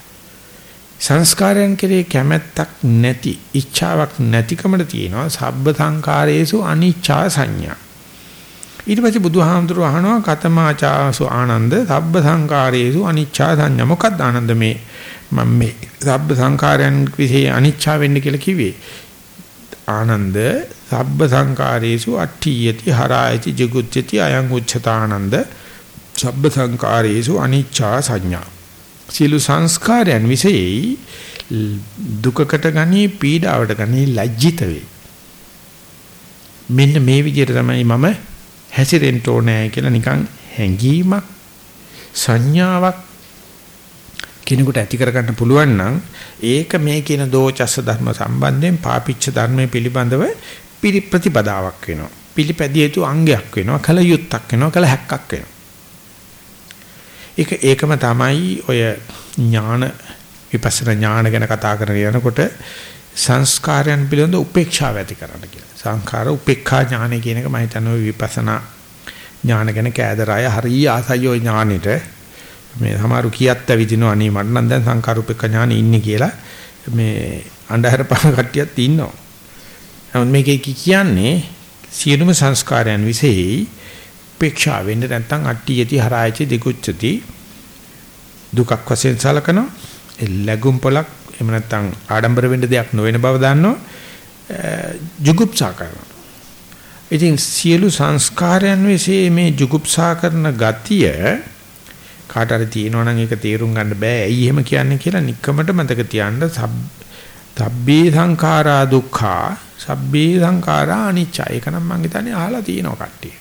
සංස්කාරයන් කෙරේ කැමැත්තක් නැති ඉච්ඡාවක් නැතිකමද තියෙනවා සබ්බ සංකාරයේසු අනිච්චා සංඥා. ඊට පස්සේ බුදුහාමුදුරුවෝ අහනවා කතමාචාසු ආනන්ද සබ්බ සංකාරයේසු අනිච්චා සංඥා. මොකක්ද ආනන්ද මේ මම මේ සබ්බ සංකාරයන් විશે අනිච්චා වෙන්න කියලා කිව්වේ. ආනන්ද සබ්බ සංකාරේසු අට්ඨියති හරායති ජිගුච්ඡති අයං උච්චතානන්ද සබ්බ සංකාරේසු අනිච්චා සංඥා සියලු සංස්කාරයන් විශේෂයි දුකකට ගනී පීඩාවට ගනී ලැජ්ජිත වේ මෙන්න මේ විදිහට තමයි මම හැසිරෙන්න ඕනේ කියලා නිකන් හැඟීමක් සංඥාවක් කෙනෙකුට ඇති කරගන්න පුළුවන් නම් ඒක මේ කියන දෝචස්ස ධර්ම සම්බන්ධයෙන් පාපිච්ච ධර්මයේ පිළිබඳව ප්‍රතිපදාවක් වෙනවා. පිළිපැදිය යුතු අංගයක් වෙනවා. කල යුත්තක් වෙනවා. කල හැක්කක් වෙනවා. ඒක ඒකම තමයි ඔය ඥාන විපස්සනා ඥාන ගැන කතා කරගෙන යනකොට සංස්කාරයන් පිළිබඳ උපේක්ෂාව ඇති කරන්න කියලා. සංඛාර උපේක්ඛා ඥානය කියන එක මම හිතන්නේ විපස්සනා ඥාන ගැන කෑදරය හරිය ආසයෝ ඥානෙට මේ සමහරු කියත් ඇවිදිනවා අනේ මට නම් දැන් සංකාරූපක ඥානෙ ඉන්නේ කියලා මේ අන්ධහර පහ කට්ටියත් ඉන්නවා. නමුත් මේකේ කියන්නේ සියලුම සංස්කාරයන් විසෙයි උපේක්ෂා වෙන්න නැත්නම් අට්ටි යති හරායති දිකුච්චති දුකක් වශයෙන් සලකනවා ලැබුම් පොලක් එහෙම නැත්නම් ආඩම්බර වෙන්න දෙයක් නොවන බව දන්නවා. ජුගුප්සා කරනවා. ඉතින් සියලු සංස්කාරයන් විශ්ේ මේ ජුගුප්සා කරන ගතිය කාට හරි තියෙනවා නම් ඒක තේරුම් ගන්න බෑ. ඇයි එහෙම කියන්නේ කියලා নিকමට මතක තියාන්න සබ්බේ සංඛාරා දුක්ඛා සබ්බේ සංඛාරා අනිච්චය. ඒක නම් මං හිතන්නේ අහලා තියෙනවා කට්ටිය.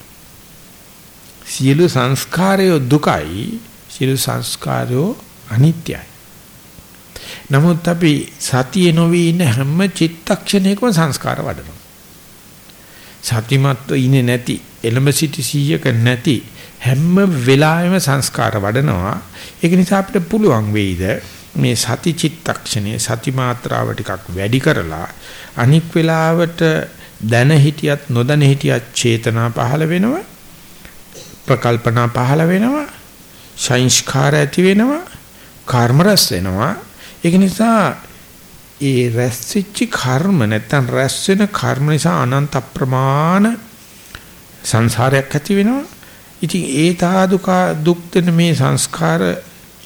සියලු සංස්කාරය දුකයි. සියලු සංස්කාරය අනිත්‍යයි. නමුත් අපි සතිය නොවි ඉන්න හැම චිත්තක්ෂණයකම සංස්කාර වඩනවා. සතිමත්ව ඉන්නේ නැති, එළඹ සිටි සීයක නැති හැම වෙලාවෙම සංස්කාර වඩනවා. ඒක නිසා අපිට පුළුවන් වෙයිද මේ සති චිත්තක්ෂණයේ සති මාත්‍රාව ටිකක් වැඩි කරලා අනික් වෙලාවට දැන හිටියත් නොදැන හිටියත් චේතනා පහළ වෙනවා ප්‍රකල්පනා පහළ වෙනවා සංස්කාර ඇති වෙනවා කර්ම රැස් වෙනවා ඒක නිසා ඒ රැස් වෙච්ච කර්ම නැත්තම් රැස් වෙන කර්ම නිසා අනන්ත ප්‍රමාණ සංසාරයක් ඇති වෙනවා. ඉතින් ඒ තාදුකා දුක් දෙන මේ සංස්කාර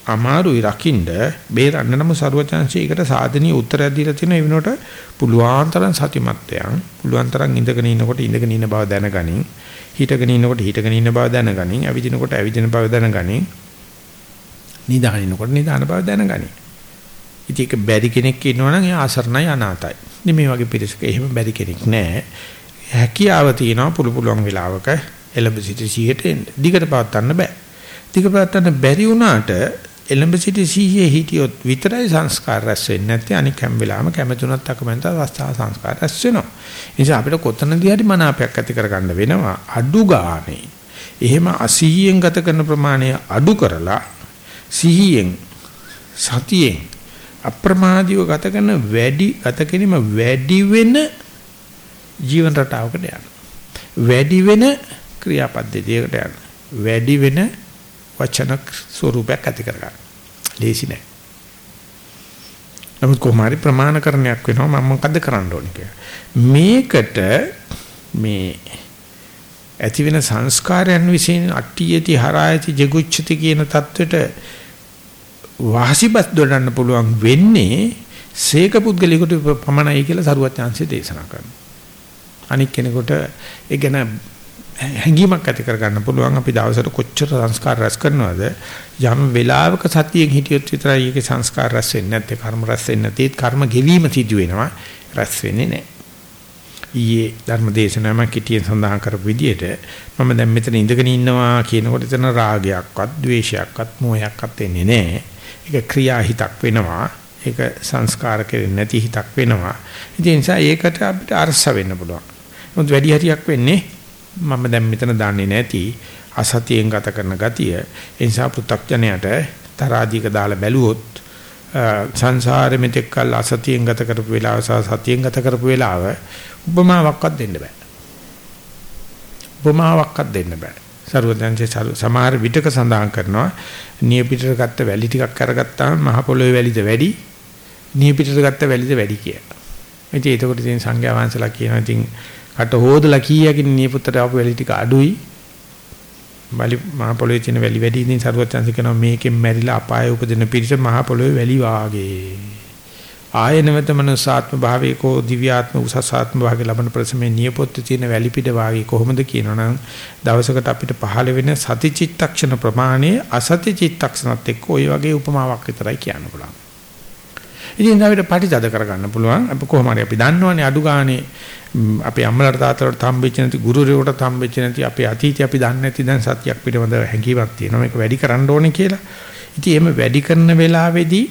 අමාරුයි රකින්න බේරන්න නම් ਸਰවචන්සීකට සාධනීය උත්තරයක් දීලා තියෙනවා. ඒ වෙනකොට පුළුවන් තරම් සතිමත්යන් පුළුවන් තරම් ඉඳගෙන ඉන්නකොට ඉඳගෙන ඉන්න බව දැනගනින්. හිටගෙන ඉන්නකොට හිටගෙන ඉන්න බව දැනගනින්. ඇවිදිනකොට ඇවිදින බව දැනගනින්. නිදාගෙන ඉන්නකොට නිදාන බව දැනගනින්. ඉතින් ඒක බැරි කෙනෙක් ඉන්නවනම් එයා අසරණයි අනාතයි. ඉතින් මේ වගේ පිරිසක එහෙම බැරි කෙනෙක් නැහැ. හැකියාව තියෙනවා පුළු පුළුවන් වෙලාවක එළඹ සිටි 100ට එන්න. දිගට පවත්වන්න බෑ. දිගට පවත්වන්න බැරි වුණාට එළඹ සිටි සීයේ හිටියොත් විතරයි සංස්කාර රැස් වෙන්නේ නැත්නම් අනික හැම වෙලාවෙම කැමතුණත් අකමැතත් අවස්ථා සංස්කාර රැස් වෙනවා. ඒ නිසා අපිට කොතනදී හරි මනාපයක් ඇති කරගන්න වෙනවා. අඩු ගානේ. එහෙම අසීයෙන් ගත කරන ප්‍රමාණය අඩු කරලා සිහියෙන් සතියෙන් අප්‍රමාදීව ගත කරන වැඩි ගත කිරීම වැඩි වෙන ජීවන රටාවකට යන වැඩි වෙන ක්‍රියාපද්ධතියකට යන වැඩි වෙන වචන ස්වරූපයක් ඇති කර ගන්න. ලේසි නෑ. නමුත් කොහොමරි ප්‍රමාණකරණයක් වෙනවා මම මොකද්ද කරන්න ඕනේ කියලා. මේකට මේ ඇති වෙන සංස්කාරයන් විසින් අට්ටි යති හරායති ජගුච්ඡති කියන தത്വෙට වාසිබස් දොඩන්න පුළුවන් වෙන්නේ සීක පුද්ගලිකට පමණයි කියලා සරුවත් chance දේශනා කරනවා. අනික් කෙනෙකුට ඒ ගැන හැඟීමක් ඇති කරගන්න පුළුවන්. අපි දවසට කොච්චර සංස්කාර රැස් කරනවද? යම් වෙලාවක සතියෙන් හිටියොත් විතරයි ඒකේ සංස්කාර රැස් වෙන්නේ නැත්te කර්ම රැස් වෙන්නේ නැති කර්ම ගෙවීම සිදු වෙනවා. රැස් වෙන්නේ නැහැ. ඊයේ ධර්මදේශනාවම කිටියෙන් සඳහන් කරපු විදිහට මම දැන් මෙතන ඉඳගෙන ඉන්නවා කියනකොට එතන රාගයක්වත් ද්වේෂයක්වත් මෝහයක්වත් එන්නේ නැහැ. ඒක ක්‍රියාහිතක් වෙනවා. ඒක සංස්කාර කෙරෙන්නේ නැති හිතක් වෙනවා. ඒ නිසා ඒකට අපිට අරස වෙන්න පුළුවන්. මොකද වැඩි හරියක් වෙන්නේ මම දැන් මෙතන දන්නේ නැති අසතියෙන් ගත කරන ගතිය. ඒ නිසා පෘථග්ජනයට තරාදීක දාලා බැලුවොත් සංසාරෙ මෙතෙක් කල් අසතියෙන් ගත කරපු වෙලාව සහ සතියෙන් ගත කරපු වෙලාව උපමාවක්වත් දෙන්න බෑ. උපමාවක්වත් දෙන්න බෑ. සරුවදන්සේ සමහර විටක සඳහන් කරනවා නියපිටට ගත්ත වැලි ටිකක් අරගත්තාම මහ පොළොවේ වැලිද වැඩි නියපිටට ගත්ත වැලිද වැඩි කියලා. ඉතින් ඒකට ඉතින් සංඝයා වහන්සේලා කියනවා ඉතින් කට හොදලා කීයකින් නියපොත්තට ආපු වැලි ටික අඩුයි. බලි මහ පොළොවේ තියෙන වැලි වැඩි ඉතින් සරුවචන්සි කියනවා මේකෙන් මැරිලා අපාය උපදින පිරිස මහ පොළොවේ වැලි වාගේ. ආය නැවත මනසාත්ම භාවයකෝ දිව්‍යාත්ම උසසාත්ම භාවයේ ලබන ප්‍රසමේ නියපොත්ත තියෙන වැලි පිට වාගේ කොහොමද කියනවනම් දවසකට අපිට පහළ වෙන සති චිත්තක්ෂණ ප්‍රමාණය අසති චිත්තක්ෂණත් එක්ක ওই වගේ උපමාවක් විතරයි කියන්න පුළුවන්. ඉතින් අපිට පටිච්චද කරගන්න පුළුවන්. අපි කොහොම හරි අපි දන්නවනේ අඩු ගානේ අපේ අම්මලාට තාත්තලාට හම්බෙච්ච නැති ගුරුවරයෙකුට හම්බෙච්ච නැති අපේ අතීතය අපි දන්නේ නැති දැන් සතියක් පිටවඳ හැඟීමක් තියෙනවා මේක වැඩි කරන්න ඕනේ කියලා. ඉතින් එහෙම වැඩි කරන වෙලාවේදී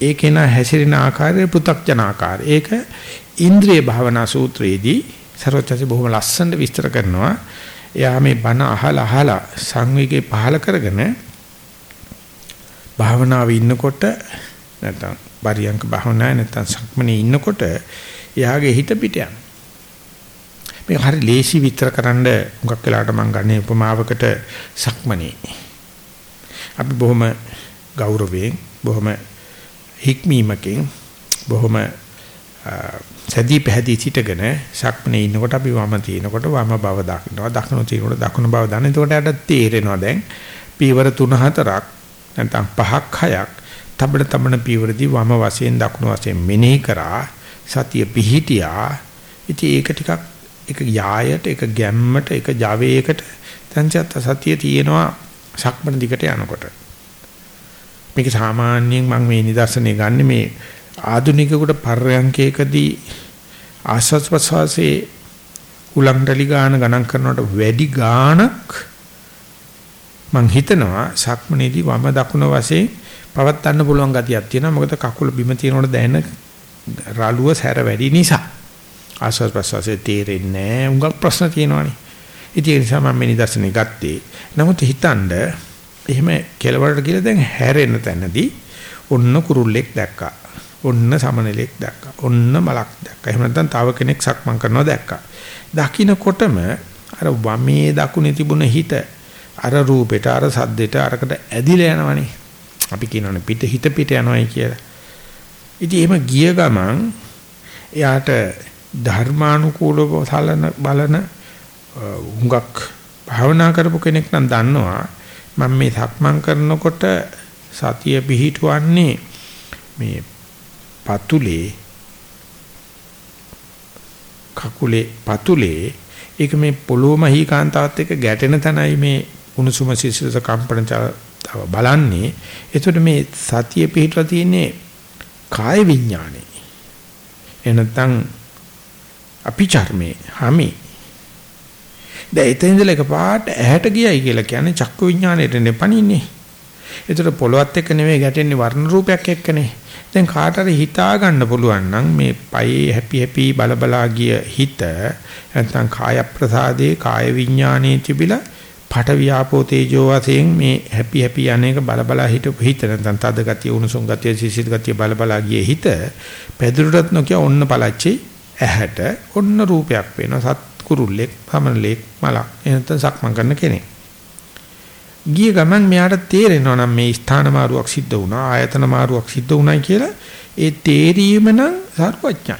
ඒකේන හැසිරෙන ආකාරය පෘ탁ජන ආකාරය. ඒක ඉන්ද්‍රිය භාවනා සූත්‍රයේදී සරෝජ්ජසි බොහොම ලස්සනට විස්තර කරනවා. එයා මේ බණ අහලා අහලා සංවේගය පහල කරගෙන භාවනාවේ ඉන්නකොට නැත්නම් පරියංක භාවනාවේ නැත්නම් සක්මනේ ඉන්නකොට එයාගේ හිත පිට යනවා. මේක හරි ලේසි විතර කරන්න මුගක් වෙලාවට මම ගන්නේ උපමාවකට සක්මනේ. අපි බොහොම ගෞරවයෙන් බොහොම හික්මීමකින් බොහොම සැදී පැහැදී සිටගෙන සක්මනේ ඉන්නකොට අපි වම තිනකොට වම බව දකින්නවා දකුණු තිනකොට දකුණු බව දන්න. එතකොට යට තේරෙනවා දැන් පීවර 3 4ක් නැත්නම් 5ක් 6ක් තබන තබන පීවරදී වම වශයෙන් දකුණු වශයෙන් මෙනෙහි කරා සතිය පිහිටියා. ඉතින් ඒක ටිකක් එක යායට එක ගැම්මට එක ජවයකට තංචත් සතිය තියෙනවා සක්මණ දිගට යනකොට මේක සාමාන්‍යයෙන් මම මේ නිදර්ශනය ගන්න මේ ආධුනිකයෙකුට පර්යංකයකදී ආස්වාස් ප්‍රසවාසයේ උලංගඩලි ගාන ගණන් කරනකොට වැඩි ගාණක් මං හිතනවා සක්මනේදී වම දකුණ වශයෙන් පවත්වන්න පුළුවන් ගතියක් තියෙනවා මොකද කකුල බිම තියෙනකොට දැනෙන රළුව සැර වැඩි නිසා ආස්වාද ප්‍රසවාසයේ තේරෙන්නේ නැහැ. උඟක් ප්‍රශ්න තියෙනවානේ. ඉතින් ඒ නිසා මම මේ නිදර්ශනේ ගත්තේ. නමුත් හිතනද එහෙම කෙලවරට කියලා දැන් හැරෙන්න තැනදී ඔන්න කුරුල්ලෙක් දැක්කා. ඔන්න සමනලෙක් දැක්කා. ඔන්න මලක් දැක්කා. එහෙම නැත්නම් තව කෙනෙක් සක්මන් කරනවා දැක්කා. දකින්නකොටම අර වමේ දකුණේ තිබුණ හිත අර රූපෙට අර සද්දෙට අරකට ඇදිලා යනවනේ. අපි කියනවනේ පිට හිත පිට යනවායි කියලා. ඉතින් එහෙම ගිය ගමන් එයාට ධර්මානුකූලව සලන බලන හුඟක් භාවනා කරපු කෙනෙක් නම් දන්නවා මම මේ සක්මන් කරනකොට සතිය පිහිටවන්නේ මේ පතුලේ කකුලේ පතුලේ. ඒක මේ පොළොව මහීකාන්තාවත් එක්ක ගැටෙන තැනයි මේ උණුසුම සිසිලස කම්පන තව බලන්නේ. එතකොට මේ සතිය පිහිටලා තියෙන්නේ කාය විඥානේ. එනතන් අපි චර්මේ හැමි. දැන් එතන ඉඳලා එකපාරට ඇහැට ගියයි කියලා කියන්නේ චක්කු විඥාණයට නෙපණින්නේ. ඒතර පොළොවත් එක්ක නෙවෙයි ගැටෙන්නේ වර්ණ රූපයක් එක්කනේ. දැන් කාට හරි හිතා ගන්න පුළුවන් නම් මේ පයේ හැපි හැපි බලබලා ගිය හිත නැත්නම් කාය ප්‍රසාදේ කාය විඥානයේ තිබිලා පට වියාපෝ තේජෝ වශයෙන් මේ හැපි හැපි අනේක බලබලා හිටපු හිත නැත්නම් තද ගතිය උණුසුම් ගතිය සිසිල් ගතිය බලබලා ගිය හිත පැදුරටත් නොකිය ඔන්න පළච්චි ඇහැට ඔන්න රූපයක් වෙනවා සත් කුරුල්ලෙක් පමණලෙක් මලක් එනතන සක්මන් කරන කෙනෙක් ගිය ගමන් මෙයාට තේරෙනවා නම් මේ ස්ථාන මාරුවක් සිද්ධ වුණා ආයතන මාරුවක් සිද්ධ වුණයි කියලා ඒ තේරීම නම් සර්වඥයි.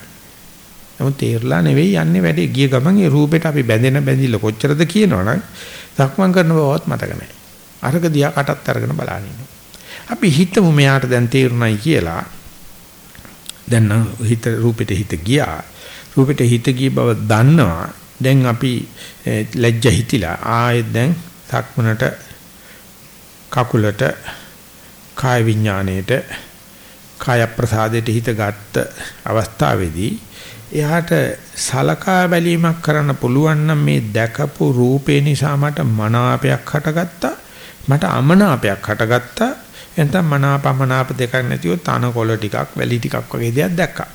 නමුත් තේරලා නෙවෙයි යන්නේ වැඩේ ගිය ගමන් ඒ රූපෙට අපි බැඳෙන බැඳිල්ල කොච්චරද කියනවනම් සක්මන් කරන බවවත් මතක නැහැ. අරක දිහා කටත් අරගෙන බලන අපි හිතමු මෙයාට දැන් තේරුණයි කියලා. දැන් නම් හිත රූපෙට හිත ගියා. රූපෙට හිත ගිය බව දන්නවා. දැන් අපි ලැජ්ජ හිතිලා ආයෙත් දැන් සක්මනට කකුලට කාය විඥාණයට කාය ප්‍රසාදයට හිත ගත්ත අවස්ථාවේදී එයාට සලකා බැලීමක් කරන්න පුළුවන් නම් මේ දැකපු රූපේ නිසා මට මනාපයක් හටගත්තා මට අමනාපයක් හටගත්තා. එතන මනාපමනාප දෙකක් නැතිව තනකොළ ටිකක් වැලි ටිකක් වගේ දෙයක් දැක්කා.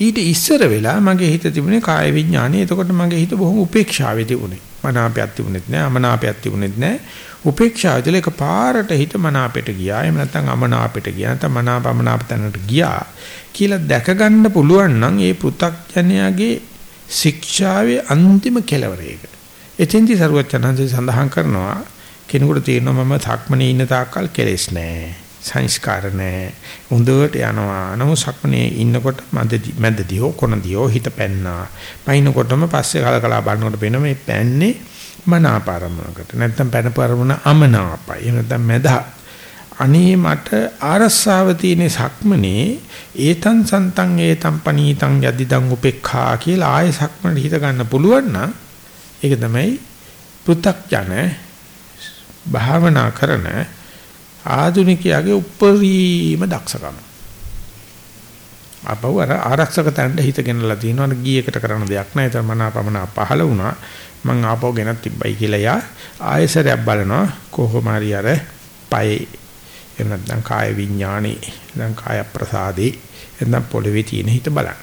ඊට ඉස්සර වෙලා මගේ හිත තිබුණේ කාය විඥානේ. එතකොට මගේ හිත බොහොම උපේක්ෂාවේ තිබුණේ. මනාපයක් තිබුණෙත් නෑ, අමනාපයක් තිබුණෙත් නෑ. උපේක්ෂාවදල එකපාරට හිත මනාපයට ගියා. එහෙම නැත්නම් අමනාපයට ගියා. නැත්නම් මනාපමනාප තැනට ගියා කියලා දැක ගන්න පුළුවන් නම් ඒ පෘ탁ජනයාගේ ශික්ෂාවේ අන්තිම කෙලවර ඒක. එතෙන්දි සරුවචනන්සේ සඳහන් කරනවා කෙනෙකුට තේරෙනවා මම සක්මනේ ඉන්න තාක්කල් කෙලෙස් නෑ. සංස්කාර නැහැ. හොඳට යනවා. නමුත් සක්මනේ ඉන්නකොට මැදදී මැදදී හෝ කොනදී හෝ හිත පැන්නා. පයින්නකොටම පස්සේ කලකලා බලනකොට වෙන මේ පැන්නේ මනාපරමකට. නැත්තම් පැනපරමන අමනාපයි. එහෙම නැත්තම් මැද අනේ මට ආරස්සාව තියෙන සක්මනේ ඒතං සන්තං ඒතං පනීතං යදිදං උපේක්ඛා කියලා ආයේ සක්මනේ හිත ගන්න පුළුවන් නම් ඒක තමයි පෘ탁ජන භාවනා කරන ආධුනිකයාගේ උප්පරීම දක්ෂකම. අපව අර ආරක්ෂක තැන්න හිත ගෙනලා තිනවන ගීයකට කරන දෙයක් නෑ. ඒතර මනාපමන පහල වුණා. මං ආපහු ගෙනත් තිබ්බයි කියලා යා ආයසරයක් බලනවා කොහොම හරි අර පයේ එහෙම නැත්නම් කාය විඥානේ නැත්නම් කාය ප්‍රසාදේ නැත්නම් පොළවේ තියෙන හිත බලන්න.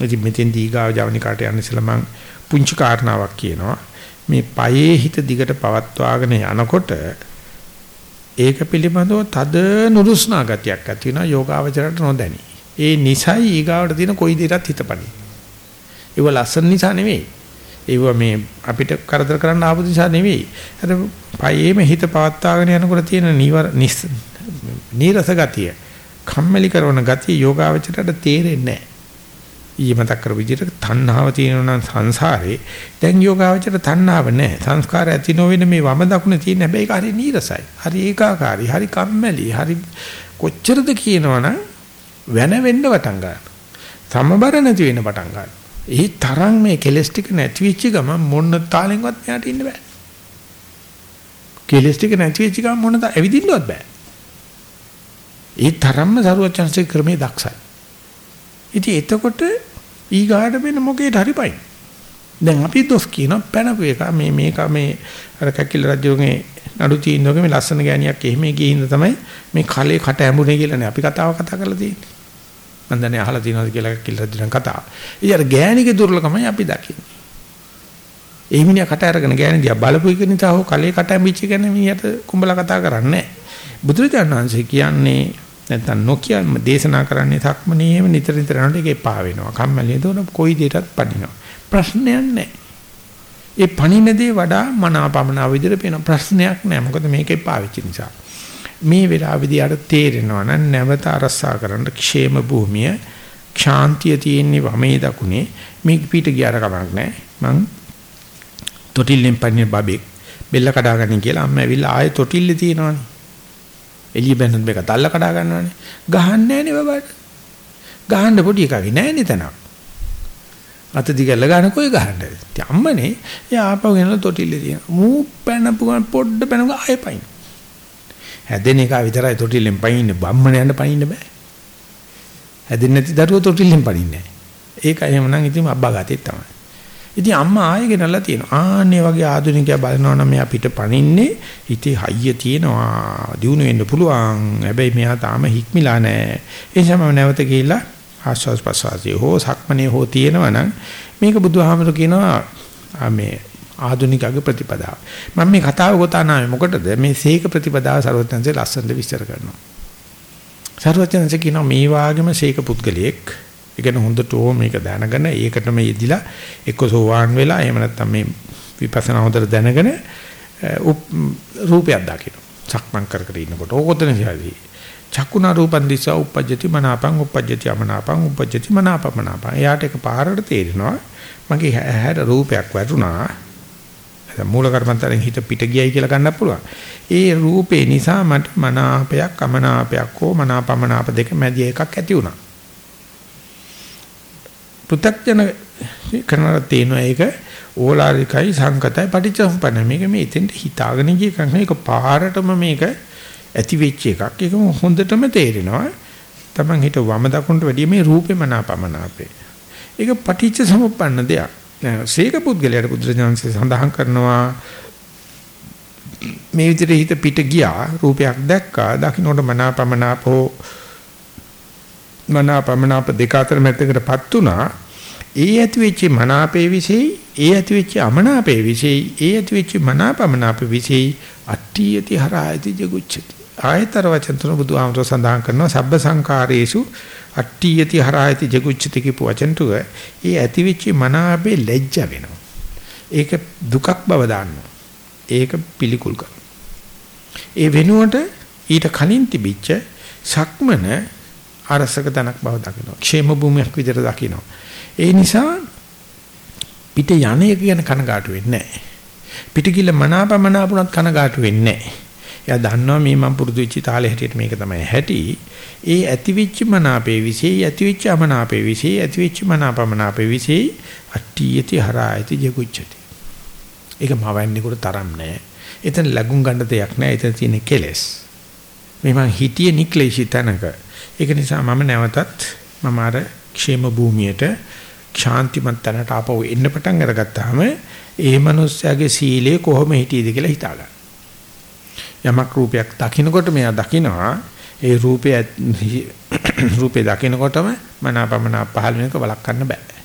ඉතින් මෙතෙන් දීගාව ජවනිකාට යන්න ඉස්සලා මං පුංචි කාරණාවක් කියනවා. මේ පයේ හිත දිගට පවත්වාගෙන යනකොට ඒක පිළිබඳව තද නුරුස්නා ගතියක් ඇති වෙනවා යෝගාවචරයට නොදැනි. ඒ නිසයි ඊගාවට තියෙන කොයි දෙයකට හිතපණි. ඒව ලස්සන නිසා නෙවෙයි. ඒව මේ අපිට කරදර කරන්න ආපු නිසා නෙවෙයි. අර පයේම හිත පවත්වාගෙන යනකොට තියෙන නීරස ගතිය, කම්මැලි කරන ගතිය යෝගාවචරයට තේරෙන්නේ නැහැ. ඊයේ මතක් කරපු විදිහට තණ්හාව තියෙනවා නම් සංසාරේ දැන් යෝගාවචර තණ්හාව නැහැ. සංස්කාර ඇති නොවෙන මේ වම දකුණ තියෙන හැබැයි ඒක හරි නීරසයි. හරි ඒකාකාරයි. හරි කම්මැලි. හරි කොච්චරද කියනවනම් වෙන වෙන්න පටන් ගන්නවා. සමබර නැති වෙන්න පටන් ගන්නවා. ඒ තරම් මේ කෙලස් ටික නැති වෙච්ච ගමන් මොන තාලෙන්වත් මෙයාට ඉන්න බෑ. කෙලස් ටික නැති වෙච්ච ගමන් මොන තා ඇවිදින්නවත් බෑ. ඒ තරම්ම සරුවචන්සේ ක්‍රමේ දක්ෂයි. ඉතින් එතකොට ඊගාට වෙන මොකේද හරිපයි. දැන් අපි දොස් කියන පැනපු එක මේ මේක මේ අර කැකිල රජුගේ නඩු තීන්දුවක මේ ලස්සන ගෑණියක් එහෙම ගිහින් තමයි මේ කලේ කට ඇඹුනේ කියලානේ අපි කතාව කතා කරලා තියෙන්නේ. මම දැන් අහලා තියෙනවද කියලා කැකිල රජුගෙන් කතාව. ඉතින් අර ගෑණිගේ දුර්ලභමයි අපි දකින්නේ. ඒ මිනිහා කට අරගෙන ගෑණි දිහා බලපු එක නිසා හෝ කලේ කට ඇඹිච්ච ගැන මිනිහට කුඹලා කතා කරන්නේ නැහැ. බුදුරජාණන් වහන්සේ කියන්නේ නැත්නම් නොකිය දේශනා කරන්නේ සක්මනේම නිතර නිතර යනකොට ඒක එපා වෙනවා. කම්මැලි එතකොට කොයි දෙයකටත් පණිනවා. ප්‍රශ්නයක් නැහැ. ඒ පණින දේ වඩා මනාපමනාව විදිහට පේන ප්‍රශ්නයක් නැහැ. මොකද මේකේ පාවිච්චි නිසා. මේ වෙලාවේදී අර තේරෙනවා නම් නැවත අරසා කරන්න ക്ഷേම භූමිය ශාන්තිය තියෙන්නේ වමේ දකුණේ මේ පිට ගියාර කමක් නැහැ. මං තොටිල්ලෙන් පන්නේ බබෙක් බෙල්ල කඩාගන්න කියලා අම්ම ඇවිල්ලා ආයෙ තොටිල්ලේ තියෙනවනේ. එළිය බැන්නත් මේක තල්ල කඩා ගන්නවනේ. ගහන්නේ නැහනේ බබාට. ගහන්න පොඩි එකගේ නැහනේ තනක්. අත දිගල්ල ගන්න කොයි ගහන්නද? ඉතින් අම්මනේ එයා ආපහු ගෙනලා තොටිල්ලේ තියෙන. මූ පැනපු ගමන් පොඩ්ඩ පැනග ආයෙ පයින්. හැදෙන එක විතරයි තොටිල්ලෙන් පයින්නේ බම්මන යන්න පයින්න බෑ. හැදෙන්නේ නැති දරුවෝ තොටිල්ලෙන් පනින්නේ නැහැ. ඒක එහෙමනම් ඉතින් අබ්බා ගතේ තමයි. ඉතින් අම්මා ආයෙ ගෙනල්ලා තියෙනවා. ආන්නේ වගේ ආධුනිකයා බලනවා නම් මෙයා පිට පණින්නේ හිතේ හයිය තියෙනවා. දියුණු වෙන්න පුළුවන්. හැබැයි මෙයා තාම හික්මිලා නැහැ. ඒ නිසා මම නැවත ගිහිල්ලා ආස්වාස් ප්‍රසවාසී හෝ සක්මනේ හෝ තියෙනවා නම් මේක බුදුහාමර කියනවා මේ ආධුනිකගේ ප්‍රතිපදාව. මම මේ කතාව ගොතනාවේ මොකටද? මේ සීක ප්‍රතිපදාව ਸਰවඥන්සේ ලස්සනට විස්තර කරනවා. ਸਰවඥන්සේ කියනවා මේ වාගේම සීක පුද්ගලයෙක් ඉගෙන හොඳට ඕ මේක දැනගෙන ඒකටම යෙදිලා එක්ක සෝවාන් වෙලා එහෙම නැත්නම් මේ විපස්සනා හොඳට දැනගෙන රූපයක් දකින්න. සක්මන් කර කර ඉන්නකොට ඕකොතන සියදී. චක්කුණා රූපන් දිසා උපජ්ජති මනාපං උපජ්ජති අමනාපං උපජ්ජති මනාපමනාපං. එයාට එක පාරකට තේරෙනවා මගේ ඇහැට රූපයක් වැටුණා. මූල කර්මන්තරෙන් හිත පිට ගියයි කියලා ගන්නත් පුළුවන්. ඒ රූපේ නිසා මට මනාපයක් අමනාපයක් හෝ මනාපමනාප දෙක මැදි එකක් ඇති වුණා. පෘථග්ජන කරනවා තේනවා ඒක. ඕලාරිකයි සංකතයි පටිච්චසමුප්පන්න මේක මේ එතෙන්ට හිතාගෙන ගිය එකක් නෙවෙයි. ඒක පාරටම මේක ඇති වෙච්ච එකක්. ඒක හොඳටම තේරෙනවා. Taman හිත වම දකුණට වැඩිය මේ රූපේ මනාපමනාපේ. ඒක පටිච්චසමුප්පන්න දෙයක්. සීක පුද්ගලයාට බුදුරජාණන්සේ සඳහන් කරනවා මේ විදිහට හිත පිට ගියා රූපයක් දැක්කා දකින්නට මනාපමනාපෝ මනාපමනාප දෙක අතර මැදකටපත් උනා ඒ ඇති වෙච්ච මනාපේ විශේෂයි ඒ ඇති වෙච්ච අමනාපේ විශේෂයි ඒ ඇති වෙච්ච මනාපමනාප විශේෂයි. අට්ඨියති හරායති ජගුච්ඡති. ආයතර වචන තුන බුදුහාමර සඳහන් කරනවා. සබ්බ සංකාරේසු අට්ඨියති හරායති ජගුච්ඡති කියපු වචන තුන ඒ ඇති වෙච්ච මනාපේ ලැජ්ජ වෙනවා. ඒක දුකක් බව දාන්නවා. ඒක පිළිකුල් කරනවා. ඒ වෙනුවට ඊට කලින් තිබිච්ච සක්මන අරසක තනක් බව දකිනවා. ക്ഷേම භූමියක් විදිහට දකිනවා. ඒ නිසා පිට යන එක ගැන කනගාටු වෙන්නේ නැහැ. පිට කිල මනාපමනාපුණත් කනගාටු වෙන්නේ නැහැ. එයා දන්නවා මේ මම පුරුදු වෙච්ච තාලේ හැටියට මේක තමයි හැටි. ඒ ඇතිවිච්ච මනාපේ විශේෂ ඇතිවිච්ච අමනාපේ විශේෂ ඇතිවිච්ච මනාපමනාපේ විශේෂ අට්ඨියති හරායති ජගුච්ඡති. ඒක මවන්නේකට තරම් නැහැ. එතන ලඟුම් ගන්න දෙයක් නැහැ. එතන තියෙන කෙලෙස්. මේ මං හිතියේ නික්ලේශී තැනක ඒක නිසා මම නැවතත් මම අර ക്ഷേම භූමියට ශාන්තිමත් තැනට ආපහු එන්න පටන් අරගත්තාම ඒ මනුස්සයාගේ සීලය කොහොම හිටියේද කියලා හිතා ගන්න. යමක් රූපයක් දකින්නකොට මෙයා දකිනවා ඒ රූපය රූපේ දකින්නකොටම මනාපමනා පහළ වෙනක වළක්වන්න බෑ.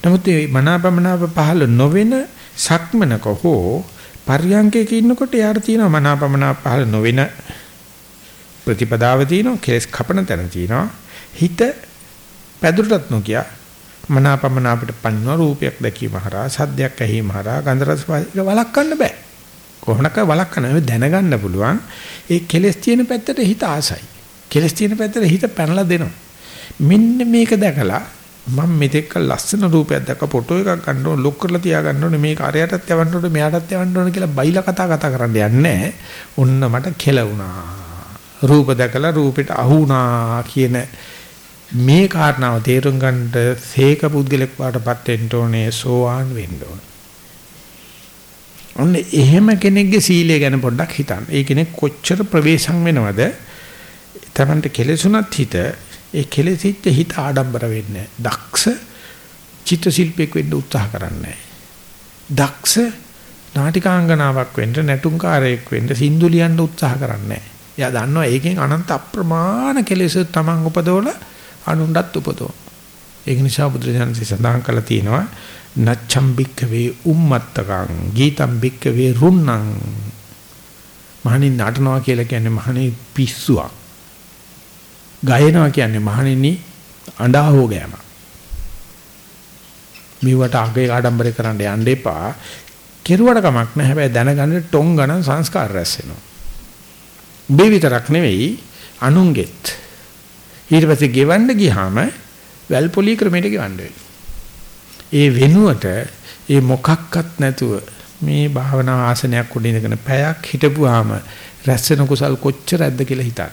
නමුත් මේ මනාපමනා පහළ නොවෙන සක්මනක හෝ පර්යංකයක ඉන්නකොට යාර තියෙනවා මනාපමනා පහළ නොවෙන ප්‍රතිපදාව තියෙනවා කෙලස් කපන තැන තියෙනවා. හිත පැදුරටත් නොකිය මනාපමන අපිට පන්න රූපයක් දැකීම හරහා සද්දයක් ඇහිීම හරහා ගන්ධ රස ඒක වළක්වන්න බෑ. කොහොමනක වළක්වන්න? දැනගන්න පුළුවන්. ඒ කෙලස් තියෙන පැත්තට හිත ආසයි. කෙලස් තියෙන පැත්තට හිත පැනලා දෙනවා. මෙන්න මේක දැකලා මම මෙතෙක් ලස්සන රූපයක් දැක්ක ෆොටෝ එකක් ගන්න ඕන ලොක් කරලා තියා ගන්න ඕනේ මේක අරයටත් යවන්න ඕනේ මෙයාටත් යවන්න ඕනේ කියලා බයිලා කතා කතා කරන්න යන්නේ. ඔන්න මට කෙලවුණා රූප දැකලා රූපෙට අහුණා කියන මේ කාරණාව තේරුම් ගන්නට සීක පුද්ගලෙක් වාටපත් වෙන්න ඕනේ සෝවාන් වෙන්න ඕනේ. ඔන්න එහෙම කෙනෙක්ගේ සීලය ගැන පොඩ්ඩක් හිතන්න. ඒ කෙනෙක් කොච්චර ප්‍රවේශම් වෙනවද? තමන්ට කෙලෙසුණත් හිත ඒ කෙලෙසිච්ච හිත ආඩම්බර වෙන්නේ දක්ෂ චිත්‍ර ශිල්පියෙක් වෙන්න උත්සාහ කරන්නේ දක්ෂ නාටිකාංගනාවක් වෙන්න නැටුම්කාරයෙක් වෙන්න සින්දු ලියන්න උත්සාහ කරන්නේ එයා දන්නවා ඒකෙන් අනන්ත අප්‍රමාණ කෙලෙස තමන් උපදවල අනුන්ටත් උපදවන. ඒක නිසා බුදුරජාණන්සේ සඳහන් කළා තියෙනවා නච්ඡම් බික්කවේ උම්මත්තකං ගීතම් බික්කවේ රුන්නං මහණි නටනවා කියලා කියන්නේ මහණි පිස්සුවක්. ගයනවා කියන්නේ මහණෙනි අඬා හෝ ගෑම. මේවට අගේ ආඩම්බරේ කරන්න යන්න එපා. කෙරුවට කමක් නැහැ. හැබැයි දැනගන්න ටොං ගණන් සංස්කාර රැස් වෙනවා. උඹේ විතරක් නෙවෙයි අනුන්ගෙත්. ඊට පස්සේ ගෙවන්න ගියාම වැල්පොලි ක්‍රමයට ගෙවන්න ඒ වෙනුවට ඒ මොකක්වත් නැතුව මේ භාවනා ආසනයක් උඩ ඉඳගෙන පැයක් හිටපුවාම රැස් වෙන කුසල් කොච්චරද කියලා හිතන්න.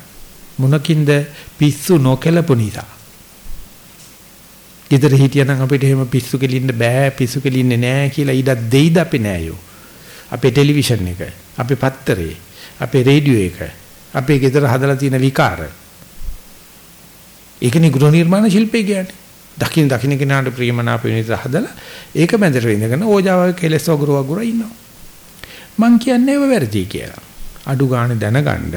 මොනකින්ද පිස්සු නොකලපු නිසා. ඊතර හිටියනම් අපිට එහෙම පිස්සු කෙලින්න බෑ පිස්සු කෙලින්නේ නෑ කියලා ඊට දෙයිද අපි නෑයෝ. අපේ ටෙලිවිෂන් එක, අපේ පත්තරේ, අපේ රේඩියෝ එක, අපේ ගෙදර හදලා තියෙන විකාර. ඒකනේ ගෘහ නිර්මාණ ශිල්පය කියන්නේ. දකින්න දකින්න කෙනාට ප්‍රියමනාප වෙන විදිහට හදලා ඒක මැදට ඉඳගෙන ඕජාව කෙලස් වගුර වගුර ඉන්නවා. මං කියන්නේ ඒව වැරදි කියලා. අඩු ගන්න දැනගන්න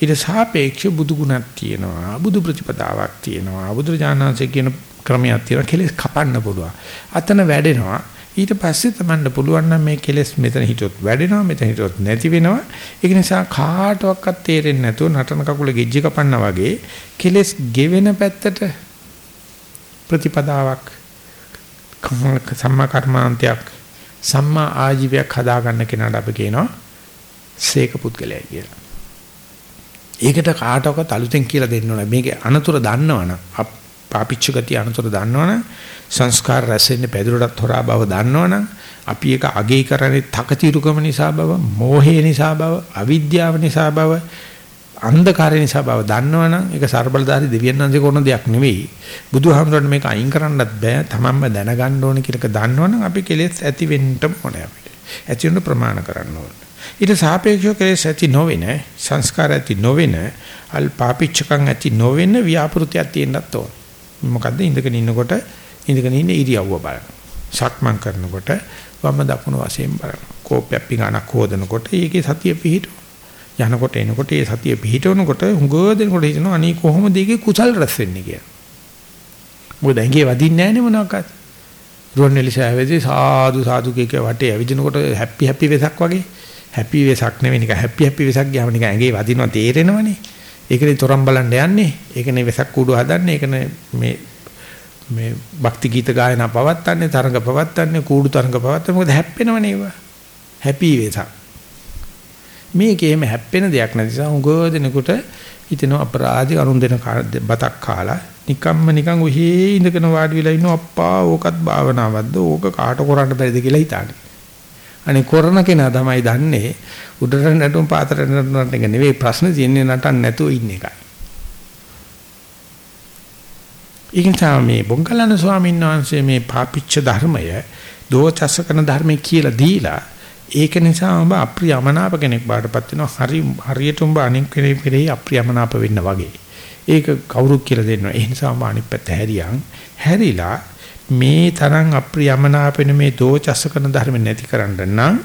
ඊට සාපේක්ෂ බුදු ගුණක් තියෙනවා බුදු ප්‍රතිපදාවක් තියෙනවා බුදුරජාණන්සේ කියන ක්‍රමයක් තියෙනවා කෙලස් කපන්න පුළුවන් අතන වැඩෙනවා ඊට පස්සේ තමන්ට පුළුවන් නම් මේ කෙලස් මෙතන හිටියොත් වැඩෙනවා මෙතන හිටියොත් නැති වෙනවා ඒක නිසා කාටවත් තේරෙන්නේ නැතුව නටන කකුල ගෙජ්ජි කපන්නා වගේ කෙලස් ගෙවෙන පැත්තට ප්‍රතිපදාවක් සම්මා කර්මාන්තයක් සම්මා ආජීවයක් හදාගන්න කෙනාට අපි කියනවා සීක පුද්ගලයා කියලා. ඒකට කාටවත් අලුතෙන් කියලා දෙන්න ඕනේ. මේකේ අනතුරු දන්නවනම් පාපිච්ච ගතිය අනතුරු දන්නවනම් සංස්කාර රැසෙන්නේ පැදුරටත් හොරා බව දන්නවනම් අපි ඒක අගේ කරන්නේ තකතිරුකම නිසා බව, මෝහය නිසා බව, අවිද්‍යාව නිසා බව, අන්ධකාරය නිසා බව දන්නවනම් ඒක ਸਰබලධාරී දෙවියන් වහන්සේ කරන දෙයක් නෙවෙයි. බුදුහාමුදුරනේ මේක අයින් කරන්නත් බෑ. තමන්ම දැනගන්න ඕනේ කියලා දන්නවනම් අපි කෙලෙස් ඇති වෙන්න ඕනේ අපිට. ඇති වෙන ප්‍රමාණ කරන්න ඕනේ. ඊට සාපේක්ෂව කෙලෙස් ඇති නොවෙන සංස්කාර ඇති නොවෙන අල්පාපිච්චකම් ඇති නොවෙන ව්‍යාපෘතියක් තියෙන්නත් ඕන. මොකද්ද ඉඳගෙන ඉන්නකොට ඉඳගෙන ඉන්න ඉරියව්ව බලන්න. සක්මන් කරනකොට වම දකුණු වශයෙන් බලන්න. කෝපයක් පිඟානක් හොදනකොට ඒකේ සතිය පිහිටු. යනකොට එනකොට ඒ සතිය පිහිටවනකොට හුඟ දෙනකොට හිතනවා අනේ කොහොමද ඒකේ කුසල් රැස් වෙන්නේ කියලා. මොකද ඇඟේ වදින්නේ නැහැ නේ මොනවාක්වත්. රුවන්වැලිසෑවේදී සාදු සාදු කියක වටේ ඇවිදිනකොට හැපි හැපි වෙසක් වගේ හැපි වෙසක් නෙවෙයි නිකන් හැපි හැපි වෙසක් ගියාම නිකන් ඇඟේ වදිනවා තේරෙනවනේ. ඒකනේ තොරම් බලන්න යන්නේ. ඒකනේ වෙසක් කූඩු හදන්නේ. ඒකනේ මේ මේ භක්ති ගීත ගායනා පවත්න්නේ, තරඟ පවත්න්නේ, කූඩු තරඟ පවත්න්නේ. මොකද හැප්පෙනවනේ ඒවා. හැපි වෙසක්. මේකේම හැප්පෙන දෙයක් නැති නිසා උගෝ දෙනකොට හිතෙන අපරාධي අරුන් දෙන බතක් කාලා නිකම්ම නිකන් ඔහේ ඉඳගෙන වාඩි වෙලා ඉන්න අප්පා ඕකත් භාවනාවක්ද ඕක කාට කරන්න බැරිද කියලා හිතානේ. අනේ කරන කෙනා තමයි දන්නේ උඩට නටුම් පාතට නටන එක නෙවෙයි ප්‍රශ්න තියෙන්නේ නටන්න නැතුව ඉන්න එකයි. ඊගෙන් මේ බොංගලන ස්වාමීන් වහන්සේ මේ පාපිච්ච ධර්මය දෝචසකන ධර්මය කියලා දීලා ඒක නිසා ඔබ අප්‍රියමනාප කෙනෙක් බාටපත් වෙනවා හරි හරියට ඔබ අනික් කෙනෙක් කෙරෙහි අප්‍රියමනාප වෙන්න වගේ. ඒක කවුරුත් කියලා දෙන්නවා. ඒ නිසා ඔබ අනිත් පැත්ත හැරියන් හැරිලා මේ තරම් අප්‍රියමනාපෙන මේ දෝචස්ස කරන ධර්ම නැති කරන්න නම්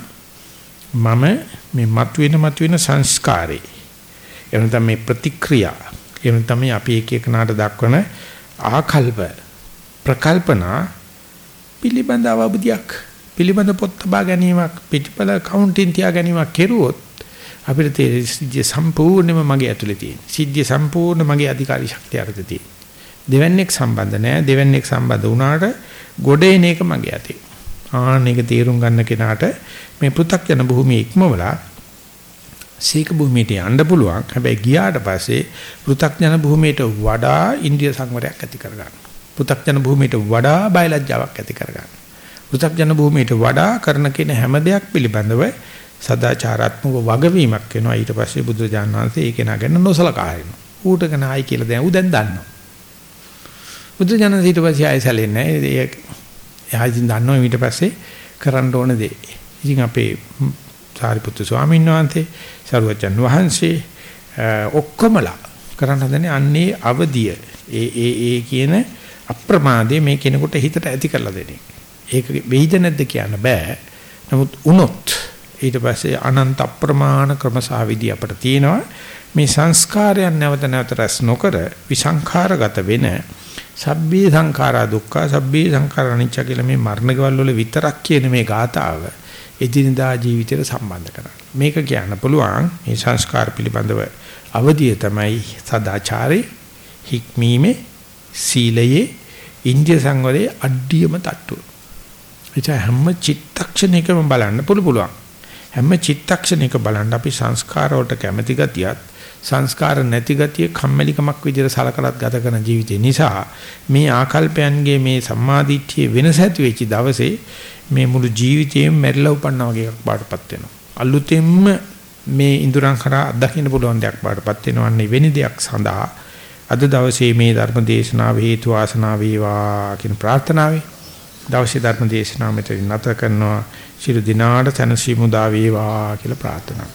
මම මේ මතුවෙන මතුවෙන සංස්කාරේ එහෙම නැත්නම් මේ ප්‍රතික්‍රියා එහෙම නැත්නම් අපි එක එකනාට දක්වන ආකල්ප ප්‍රකල්පනා පිළිබඳ අවබෝධයක් පිළිබඳ පොත් තබා ගැනීමක් පිටිපල කවුන්ටින් තියා ගැනීමක් කෙරුවොත් අපිට තේරෙයි සිද්ධිය සම්පූර්ණයෙන්ම මගේ ඇතුලේ තියෙන. සිද්ධිය සම්පූර්ණ මගේ අධිකාරී ශක්තිය අරගෙන තියෙන. දෙවන්නේක් සම්බන්ධ නැහැ. දෙවන්නේක් සම්බන්ධ වුණාට ගොඩේ නේක මගේ අතේ. ආන්න එක තීරුම් ගන්න කෙනාට මේ පෘථග්ජන භූමිය ඉක්මවලා සීක භූමියට යන්න පුළුවන්. හැබැයි ගියාට පස්සේ පෘථග්ජන භූමියට වඩා ඉන්ද්‍රිය සංවරයක් ඇති කරගන්න. පෘථග්ජන භූමියට වඩා බයලජ්ජාවක් ඇති කරගන්න. පෘථග්ජන භූමියට වඩා කරන කෙන හැම දෙයක් පිළිබඳව සදාචාරාත්මක වගවීමක් වෙනවා. ඊට පස්සේ බුදුරජාණන් වහන්සේ ඒක නගන්න නොසලකා හරිනවා. ඌට ගනයි කියලා දැන් ඌ දැන් දන්නවා. බුදු ජනක ඊට පස්සේ ආයෙ සැලෙන්නේ නැහැ. එයා ඉතින් දන්නවා ඊට පස්සේ කරන්න ඕන දේ. ඉතින් අපේ සාරිපුත්තු ස්වාමීන් වහන්සේ, සරුවචන් වහන්සේ ඔක්කොමලා කරන්න හදන්නේ අන්නේ අවදිය. ඒ ඒ ඒ කියන අප්‍රමාදයේ මේ කෙනෙකුට හිතට ඇති කරලා දෙන එක. ඒක වෙයිද නැද්ද කියන්න බෑ. නමුත් උනොත් ඊට පස්සේ අනන්ත අප්‍රමාණ ක්‍රමසාවිදි අපිට තියෙනවා. මේ සංස්කාරයන් නැවත නැවත රැස් නොකර විසංඛාරගත වෙන සබ්බේ සංඛාරා දුක්ඛ සබ්බේ සංඛාරා අනිච්ච කියලා මේ මරණ ගෙවල් වල විතරක් කියන මේ ගාතාව එදිනදා ජීවිතයට සම්බන්ධ කරගන්න. මේක කියන්න පුළුවන් මේ සංස්කාර පිළිබඳව අවධිය තමයි සදාචාරේ. හික්මීමේ සීලයේ ඉන්දිය සංවරයේ අඩියම තට්ටුව. ඒ හැම චිත්තක්ෂණයකම බලන්න පුළු පුළුවන්. හැම චිත්තක්ෂණයක බලන්න අපි සංස්කාර වලට කැමැති ගතියත් සංස්කාර නැති ගතිය කම්මැලිකමක් විදිහට සලකලත් ගත කරන ජීවිතය නිසා මේ ආකල්පයන්ගේ මේ සම්මාදිට්ඨිය වෙනස ඇති වෙච්ච දවසේ මේ මුළු ජීවිතේම මැරිලා උපන්නා වගේ එකක් බාටපත් වෙනවා. අලුතෙන්ම මේ ඉඳුරන් කරා අත්දකින්න පුළුවන් දෙයක් බාටපත් වෙනවන්නේ වෙනි දෙයක් සඳහා අද දවසේ මේ ධර්ම දේශනාව හේතු ආසනාව වේවා කියන ප්‍රාර්ථනාවයි. දවසේ ධර්ම දේශනාව මෙතන නැත කරනවා. ශිරු දිනාට තනසි මුදා වේවා කියලා ප්‍රාර්ථනා